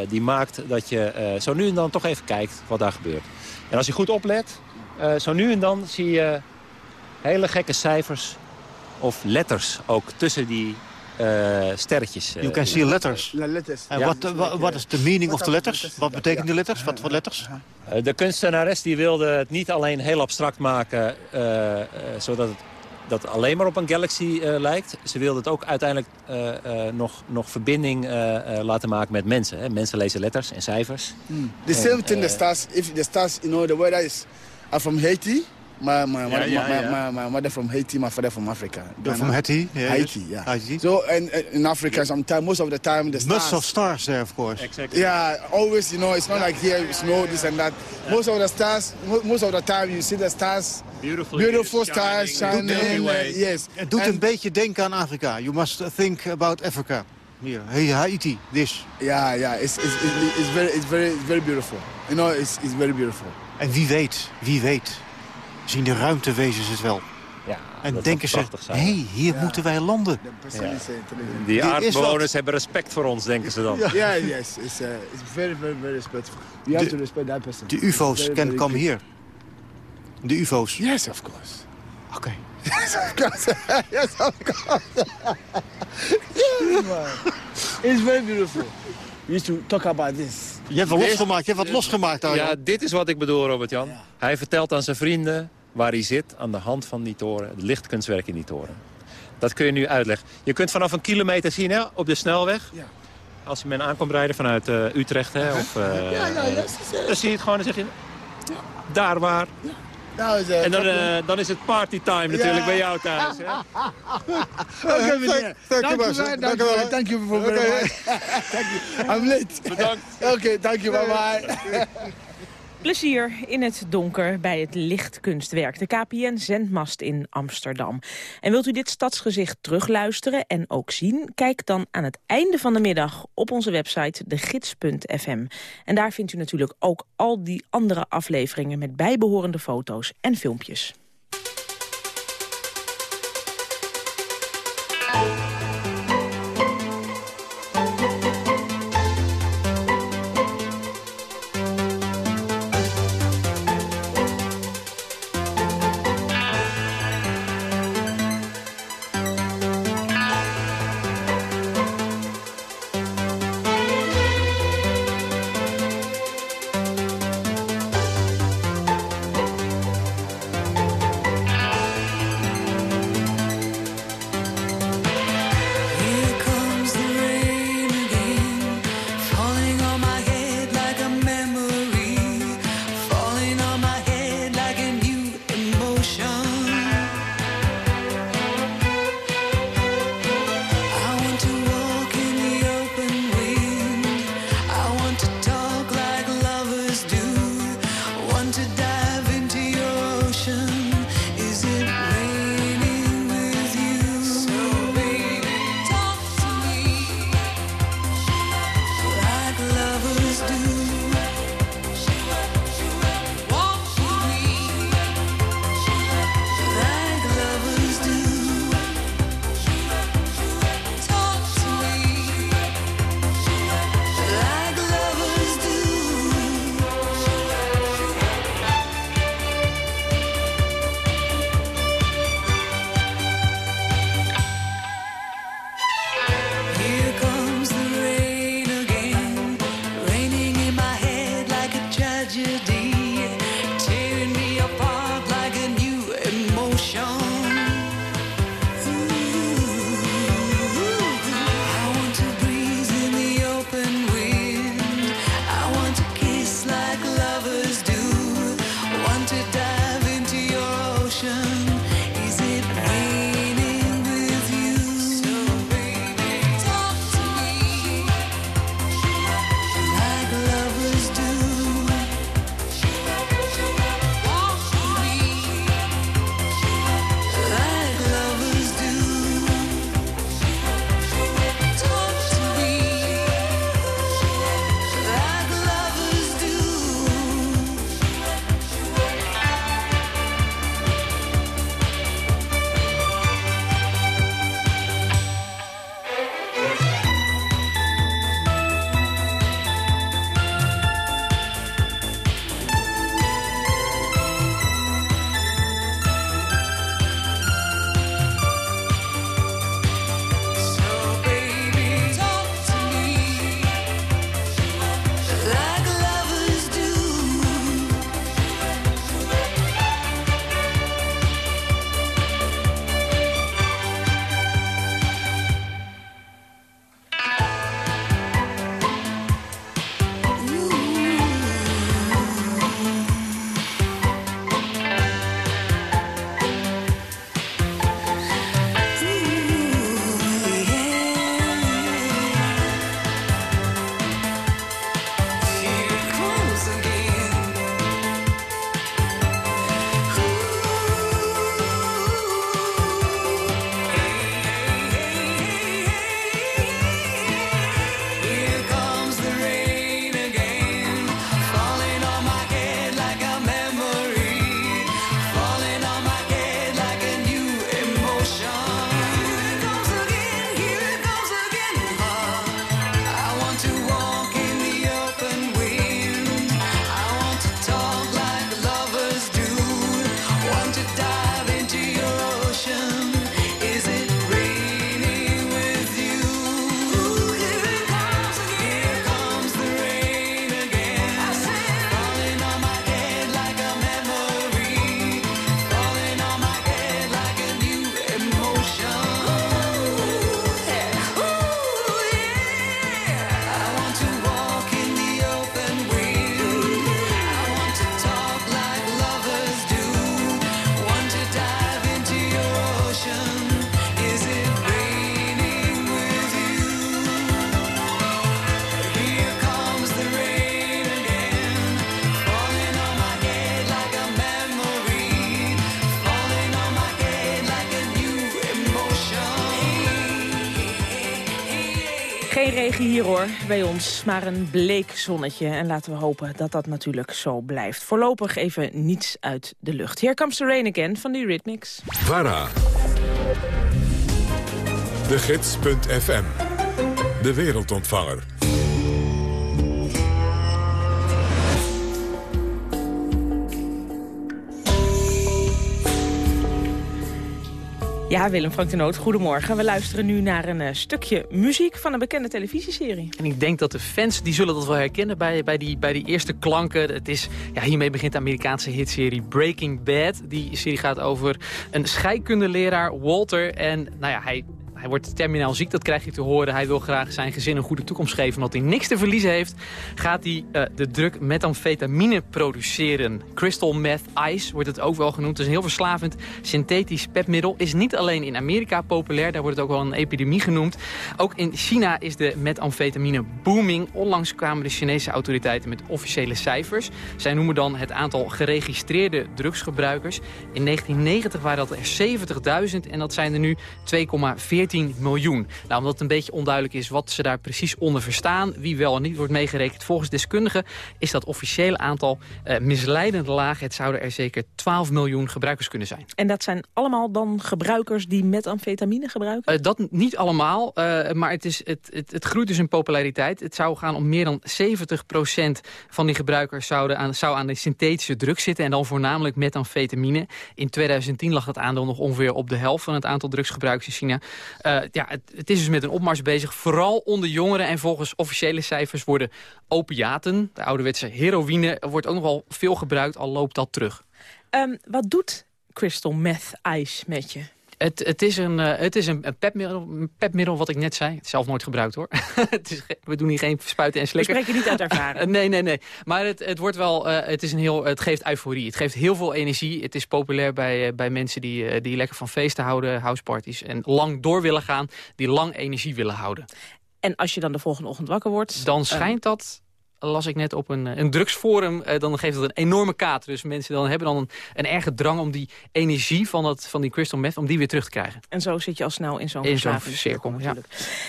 S21: eh, die maakt dat je eh, zo nu en dan toch even kijkt wat daar gebeurt. En als je goed oplet, eh, zo nu en dan zie je hele gekke cijfers of letters ook tussen die eh, sterretjes.
S12: You can see letters.
S13: Letters.
S12: En wat, wa- wat is de meaning of the letters? Wat betekenen die letters? Wat voor letters?
S21: Eh, De kunstenares die wilde het niet alleen heel abstract maken... eh, eh, zodat het dat alleen maar op een galaxy eh, lijkt. Ze wilde het ook uiteindelijk eh, nog, nog verbinding laten maken met mensen. Hè. Mensen lezen letters en cijfers.
S13: The same thing. The stars. If the stars, you know, the weather is. I'm from Haiti. My my my,
S21: yeah,
S13: my,
S21: yeah.
S13: my, my mother from Haiti. My father from Africa.
S12: You're from Haiti? Yeah,
S13: Haiti.
S12: yes.
S13: Yeah.
S12: Haiti.
S13: So and in Africa, sometimes most of the time the stars.
S12: Lots of stars there, of course.
S21: Exactly.
S13: Yeah, always, you know, it's not like here, snow, this and that. Most of the stars, mo- most of the time you see the stars,
S21: Beautiful,
S13: beautiful stars shining. uh, yes.
S12: Het doet
S13: And-
S12: een beetje denken aan Afrika. You must think about Africa. Hier, hey, Haiti, this.
S13: Yeah, yeah, it's, it's, it's, it's, very, it's, very, it's very beautiful. You know, it's, it's very beautiful.
S12: En wie weet, wie weet, zien de ruimtewezens het wel.
S21: Ja,
S12: En denken ze, hé, hey, hier moeten wij landen.
S13: Intelligent.
S21: Die aardbewoners
S12: wat.
S21: hebben respect voor ons, denken ze dan.
S13: Yeah, yes, it's, uh, it's very, very, very respectful. You have
S12: De-
S13: to respect that person.
S12: De ufo's
S13: very,
S12: can
S13: very
S12: come here. De ufo's.
S13: Yes, of course.
S12: Oké.
S13: Yes, of course. yes, of course. yes, man. It's very beautiful. We used to talk about this.
S12: Je hebt wel losgemaakt, je hebt wat losgemaakt daar.
S21: Ja, dit is wat ik bedoel, Robert-Jan. Hij vertelt aan zijn vrienden waar hij zit aan de hand van die toren. Het lichtkunstwerk in die toren. Dat kun je nu uitleggen. Je kunt vanaf een kilometer zien hè, op de snelweg.
S13: Ja.
S21: Als je men aankomt rijden vanuit eh, Utrecht. Hè, of, eh,
S13: Ja, ja, yes.
S21: Dan zie je het gewoon en zeg je... Daar waar.
S13: That was, uh,
S21: En dan, eh, dan is het partytime natuurlijk
S13: Ja.
S21: bij jou thuis. Hè?
S13: Okay, meneer.
S12: thank you,
S13: Dank u wel,
S12: Dank
S13: dank
S12: u
S13: u
S12: wel.
S13: wel. Thank you for very
S12: Okay.
S13: much. Thank you. I'm late.
S21: Bedankt.
S13: Okay, thank you. Bye-bye.
S2: Plezier in het donker bij het lichtkunstwerk, de KPN-zendmast in Amsterdam. En wilt u dit stadsgezicht terugluisteren en ook zien? Kijk dan aan het einde van de middag op onze website degids.fm. En daar vindt u natuurlijk ook al die andere afleveringen met bijbehorende foto's en filmpjes. Geen regen hier hoor, bij ons, maar een bleek zonnetje. En laten we hopen dat dat natuurlijk zo blijft. Voorlopig even niets uit de lucht. Hier comes the rain again van de Rhythmix.
S1: Vara. De Gids.fm. De wereldontvanger.
S2: Ja, Willem Frank de Noot, goedemorgen. We luisteren nu naar een eh, stukje muziek van een bekende televisieserie.
S22: En ik denk dat de fans die zullen dat wel herkennen bij, bij, die, bij die eerste klanken. Het is, ja, hiermee begint de Amerikaanse hitserie Breaking Bad. Die serie gaat over een scheikundeleraar, Walter. En nou ja, hij hij wordt terminaal ziek, dat krijg je te horen. Hij wil graag zijn gezin een goede toekomst geven, omdat hij niks te verliezen heeft. Gaat hij uh, de druk metamfetamine produceren. Crystal meth ice wordt het ook wel genoemd. Het is een heel verslavend synthetisch pepmiddel. Is niet alleen in Amerika populair, daar wordt het ook wel een epidemie genoemd. Ook in China is de metamfetamine booming. Onlangs kwamen de Chinese autoriteiten met officiële cijfers. Zij noemen dan het aantal geregistreerde drugsgebruikers. In 1990 waren dat er 70.000 en dat zijn er nu 2,14 miljoen. Nou, omdat het een beetje onduidelijk is wat ze daar precies onder verstaan... wie wel en niet wordt meegerekend. Volgens deskundigen is dat officiële aantal uh, misleidend laag. Het zouden er zeker 12 miljoen gebruikers kunnen zijn.
S2: En dat zijn allemaal dan gebruikers die metamfetamine gebruiken?
S22: Uh, dat niet allemaal, uh, maar het, is, het, het, het groeit dus in populariteit. Het zou gaan om meer dan 70% van die gebruikers zouden aan, zou aan de synthetische drugs zitten... en dan voornamelijk metamfetamine. In 2010 lag dat aandeel nog ongeveer op de helft van het aantal drugsgebruikers in China. Uh, ja, het, het, is dus met een opmars bezig, vooral onder jongeren. En volgens officiële cijfers worden opiaten, de ouderwetse heroïne... wordt ook nog wel veel gebruikt, al loopt dat terug.
S2: Um, wat doet crystal meth ice met je?
S22: Het, het, is een, uh, het is een, pepmiddel, een pepmiddel, wat ik net zei. Het zelf nooit gebruikt hoor. het is, we doen hier geen spuiten en slikken.
S2: We spreken niet uit ervaring.
S22: nee, nee, nee. Maar het, het, wordt wel, uh, het, is een heel, het geeft euforie. Het geeft heel veel energie. Het is populair bij, uh, bij mensen die, die lekker van feesten houden, houseparties. En lang door willen gaan, die lang energie willen houden.
S2: En als je dan de volgende ochtend wakker wordt...
S22: Dan schijnt dat las ik net op een, een drugsforum, uh, dan geeft dat een enorme kater. Dus mensen dan hebben dan een, een erge drang om die energie van, dat, van die crystal meth, om die weer terug te krijgen.
S2: En zo zit je al snel in zo'n
S22: zo'n cirkel. Ja.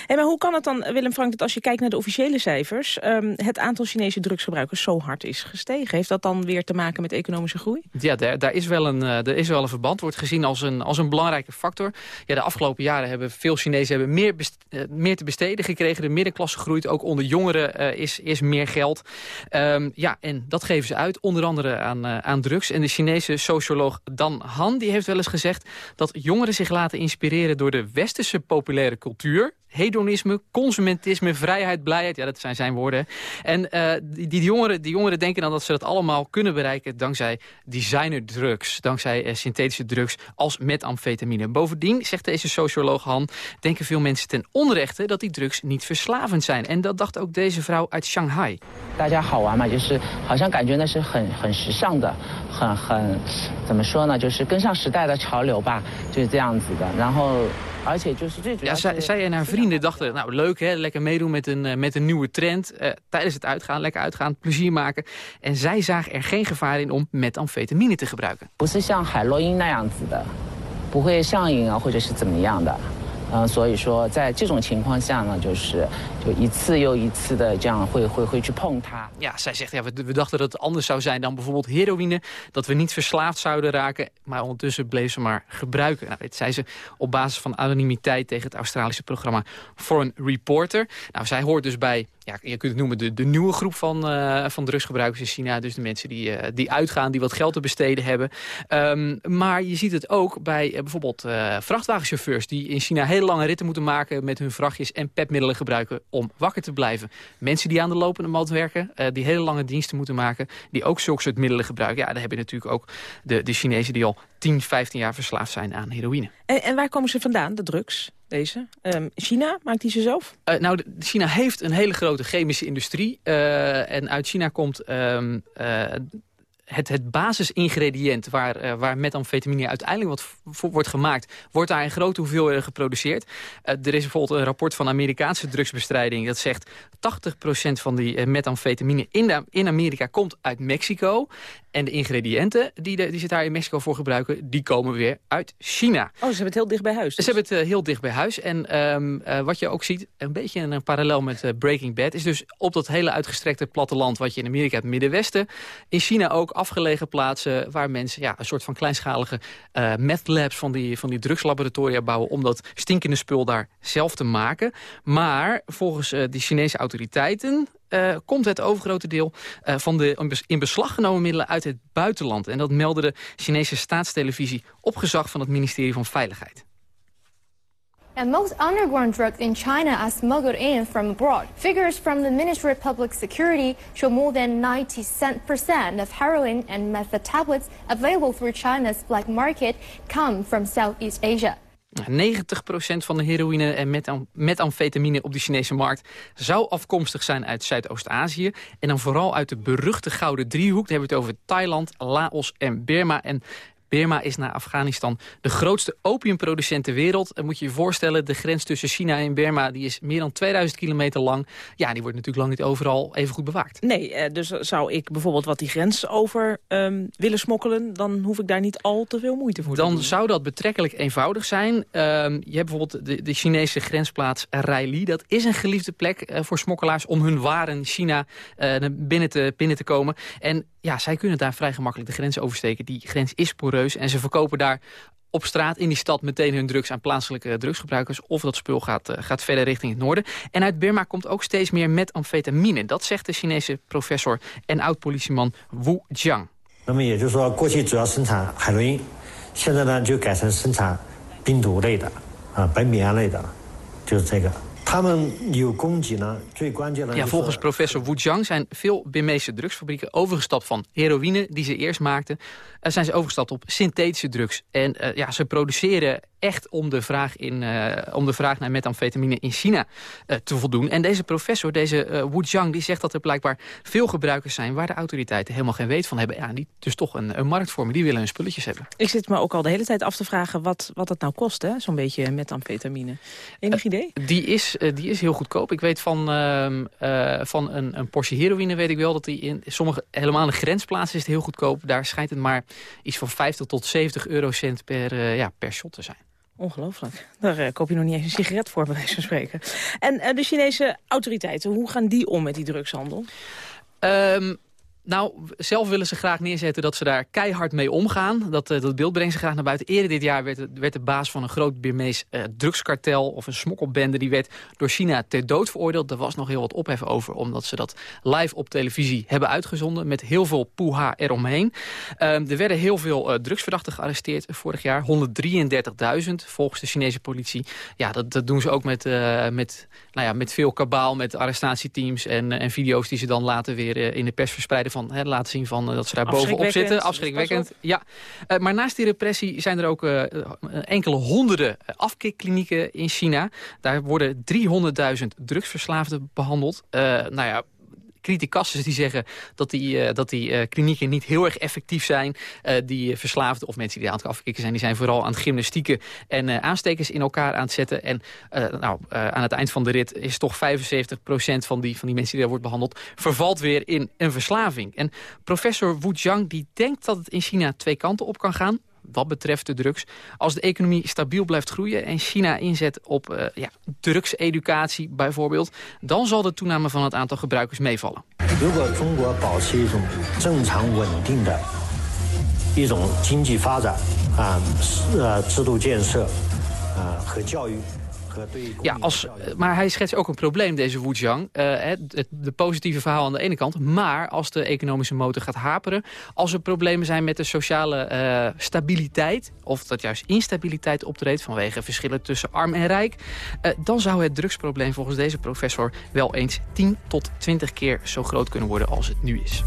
S2: Hey, maar hoe kan het dan, Willem Frank, dat als je kijkt naar de officiële cijfers, um, het aantal Chinese drugsgebruikers zo hard is gestegen? Heeft dat dan weer te maken met economische groei?
S22: Ja, daar, daar is, wel een, uh, er is wel een verband. Wordt gezien als een, als een belangrijke factor. Ja, de afgelopen jaren hebben veel Chinezen hebben meer, meer te besteden gekregen. De middenklasse groeit. Ook onder jongeren is, is meer geld. Um, ja, en dat geven ze uit, onder andere aan, uh, aan drugs. En de Chinese socioloog Dan Han die heeft wel eens gezegd... dat jongeren zich laten inspireren door de westerse populaire cultuur hedonisme, consumentisme, vrijheid, blijheid. Ja, dat zijn zijn woorden. En uh, die, die, jongeren, die jongeren denken dan dat ze dat allemaal kunnen bereiken... dankzij designerdrugs, dankzij uh, synthetische drugs als metamfetamine. Bovendien, zegt deze socioloog Han... denken veel mensen ten onrechte dat die drugs niet verslavend zijn. En dat dacht ook deze vrouw uit Shanghai.
S23: 大家好玩嘛，就是好像感觉那是很很时尚的，很很怎么说呢，就是跟上时代的潮流吧，就是这样子的。然后
S22: ja, zij, zij, en haar vrienden dachten, nou leuk hè, lekker meedoen met een, uh, met een nieuwe trend. Uh, tijdens het uitgaan, lekker uitgaan, plezier maken. En zij zagen er geen gevaar in om metamfetamine te gebruiken.
S23: 不 是像海洛因那样子的，不会上瘾啊，或者是怎么样的。嗯，所以说在这种情况下呢，就是就一次又一次的这样会会会去碰它。
S22: Ja, zij zegt, ja, we, we dachten dat het anders zou zijn dan bijvoorbeeld heroïne. Dat we niet verslaafd zouden raken. Maar ondertussen bleef ze maar gebruiken. Nou, dit zei ze op basis van anonimiteit tegen het Australische programma Foreign Reporter. Nou, zij hoort dus bij ja, je kunt het noemen de, de nieuwe groep van, uh, van drugsgebruikers in China. Dus de mensen die, uh, die uitgaan, die wat geld te besteden hebben. Um, maar je ziet het ook bij uh, bijvoorbeeld vrachtwagenchauffeurs... die in China hele lange ritten moeten maken met hun vrachtjes... en pepmiddelen gebruiken om wakker te blijven. Mensen die aan de lopende mat werken, die hele lange diensten moeten maken... die ook zulke soort middelen gebruiken. Ja, dan heb je natuurlijk ook de, de Chinezen die al 10, 15 jaar verslaafd zijn aan heroïne.
S2: En, en waar komen ze vandaan, de drugs? Deze. Um, China, maakt die ze zelf?
S22: Uh, nou, China heeft een hele grote chemische industrie. Uh, en uit China komt um, uh, het, het basisingrediënt waar, uh, waar metamfetamine uiteindelijk wordt gemaakt... wordt daar in grote hoeveelheden geproduceerd. Uh, er is bijvoorbeeld een rapport van Amerikaanse drugsbestrijding... dat zegt 80% van die uh, metamfetamine in, in Amerika komt uit Mexico. En de ingrediënten die, de, die ze daar in Mexico voor gebruiken... die komen weer uit China.
S2: Oh, ze hebben het heel dicht bij huis.
S22: Dus. Ze hebben het heel dicht bij huis. En um, wat je ook ziet, een beetje een parallel met Breaking Bad... is dus op dat hele uitgestrekte platteland wat je in Amerika hebt, Middenwesten... in China ook afgelegen plaatsen waar mensen ja, een soort van kleinschalige meth labs van die, van die drugslaboratoria bouwen om dat stinkende spul daar zelf te maken. Maar volgens die Chinese autoriteiten uh, komt het overgrote deel uh, van de in beslag genomen middelen uit het buitenland. En dat meldde de Chinese staatstelevisie op gezag van het ministerie van Veiligheid.
S24: And most underground drugs in China are smuggled in from abroad. Figures from the Ministry of Public Security show more than 90% of heroin and method tablets available through China's black market come from Southeast Asia.
S22: 90% van de heroïne en metam metamfetamine op de Chinese markt... zou afkomstig zijn uit Zuidoost-Azië. En dan vooral uit de beruchte Gouden Driehoek. Daar hebben we het over Thailand, Laos en Burma. En Burma is na Afghanistan de grootste opiumproducent ter wereld. En moet je je voorstellen, de grens tussen China en Burma... die is meer dan 2000 kilometer lang. Ja, die wordt natuurlijk lang niet overal even goed bewaakt.
S2: Nee, eh, dus zou ik bijvoorbeeld wat die grens over um, willen smokkelen... dan hoef ik daar niet al te veel moeite voor
S22: dan
S2: te doen.
S22: zou dat betrekkelijk eenvoudig zijn. Um, je hebt bijvoorbeeld de, de Chinese grensplaats Raili. Dat is een geliefde plek uh, voor smokkelaars om hun waren China uh, binnen, te, binnen te komen. En ja, zij kunnen daar vrij gemakkelijk de grens oversteken. Die grens is poreus en ze verkopen daar op straat in die stad meteen hun drugs aan plaatselijke drugsgebruikers... of dat spul gaat, uh, gaat verder richting het noorden. En uit Burma komt ook steeds meer metamfetamine. Dat zegt de Chinese professor en oud-politieman Wu Jiang.
S25: 那么也就是说，过去主要生产海洛因，现在呢就改成生产冰毒类的，啊，苯丙胺类的，就是这个。
S22: Ja, volgens professor Wu zijn veel Birmeese drugsfabrieken overgestapt van heroïne, die ze eerst maakten, uh, zijn ze overgestapt op synthetische drugs. En eh, ja, ze produceren echt om de vraag, in, eh, om de vraag naar methamfetamine in China te voldoen. En deze professor, deze Wu die zegt dat er blijkbaar veel gebruikers zijn waar de autoriteiten helemaal geen weet van hebben. Ja, die dus toch een, een markt vormen, die willen hun spulletjes hebben.
S2: Ik zit me ook al de hele tijd af te vragen wat, wat dat nou kost, zo'n beetje methamfetamine. Enig idee?
S22: Die is die is heel goedkoop. Ik weet van, van een, een portie heroïne, weet ik wel, dat die in sommige helemaal in grensplaatsen is het heel goedkoop. Daar schijnt het maar iets van 50 tot 70 eurocent per, ja, per shot te zijn.
S2: Ongelooflijk. Daar uh, koop je nog niet eens een sigaret voor, bij wijze van spreken. En uh, de Chinese autoriteiten, hoe gaan die om met die drugshandel?
S22: Um, nou, zelf willen ze graag neerzetten dat ze daar keihard mee omgaan. Dat, uh, dat beeld brengen ze graag naar buiten. Eerder dit jaar werd, werd de baas van een groot Birmees uh, drugskartel... of een smokkelbende, die werd door China ter dood veroordeeld. Er was nog heel wat ophef over, omdat ze dat live op televisie hebben uitgezonden... met heel veel poeha eromheen. Um, er werden heel veel uh, drugsverdachten gearresteerd vorig jaar. 133.000 volgens de Chinese politie. Ja, dat, dat doen ze ook met, met, nou ja, met veel kabaal, met arrestatieteams... en, en video's die ze dan laten weer in de pers verspreiden van hè, laten zien van, uh, dat ze daar bovenop zitten. Afschrikwekkend. Ja. Uh, maar naast die repressie zijn er ook uh, enkele honderden afkikklinieken in China. Daar worden 300.000 drugsverslaafden behandeld. nou ja, criticasters die zeggen dat die, uh, dat die uh, klinieken niet heel erg effectief zijn. Uh, die verslaafden of mensen die aan het afkicken zijn... die zijn vooral aan het gymnastieken en aanstekers in elkaar aan het zetten. En nou, aan het eind van de rit is toch 75% van die, van die mensen die daar wordt behandeld... vervalt weer in een verslaving. En professor Wu die denkt dat het in China twee kanten op kan gaan wat betreft de drugs. Als de economie stabiel blijft groeien en China inzet op uh, ja, drugseducatie bijvoorbeeld... dan zal de toename van het aantal gebruikers meevallen. Ja, als, maar hij schetst ook een probleem, deze Wu Jiang. Eh, het, de positieve verhaal aan de ene kant. Maar als de economische motor gaat haperen... als er problemen zijn met de sociale eh, stabiliteit... of dat juist instabiliteit optreedt... vanwege verschillen tussen arm en rijk... Eh, dan zou het drugsprobleem volgens deze professor... wel eens 10 tot 20 keer zo groot kunnen worden als het nu is.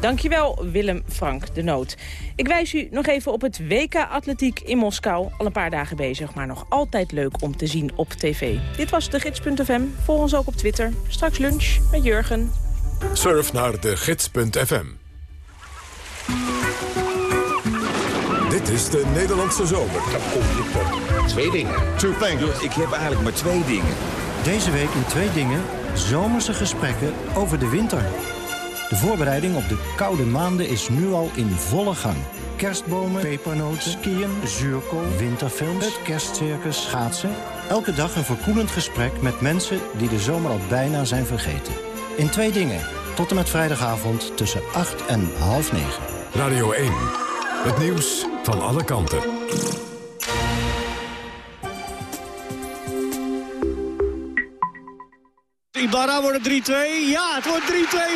S2: Dankjewel Willem Frank de Noot. Ik wijs u nog even op het WK Atletiek in Moskou. Al een paar dagen bezig, maar nog altijd leuk om te zien op tv. Dit was de gids.fm. Volg ons ook op Twitter. Straks lunch met Jurgen.
S1: Surf naar de gids.fm. Dit is de Nederlandse zomer.
S26: Twee dingen. Two things. Ik heb eigenlijk maar twee dingen.
S27: Deze week in twee dingen zomerse gesprekken over de winter. De voorbereiding op de koude maanden is nu al in volle gang. Kerstbomen, pepernoten, skiën, zuurkool, winterfilms, het kerstcircus, schaatsen. Elke dag een verkoelend gesprek met mensen die de zomer al bijna zijn vergeten. In twee dingen. Tot en met vrijdagavond tussen 8 en half 9.
S1: Radio 1. Het nieuws van alle kanten.
S28: Ibarra wordt het 3-2. Ja, het wordt 3-2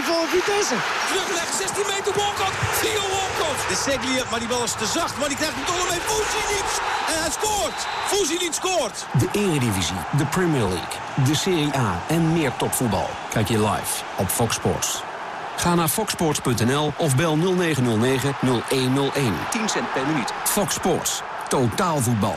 S28: voor Vitesse.
S29: Terugleg, 16 meter Walcott. Theo Walcott.
S26: De Seglia, maar die bal is te zacht. Maar die krijgt hem toch mee. Fuzilic. En hij scoort. Fuzilic scoort.
S30: De Eredivisie, de Premier League, de Serie A en meer topvoetbal. Kijk je live op Fox Sports. Ga naar foxsports.nl of bel 0909-0101. 10 cent per minuut. Fox Sports. Totaal voetbal.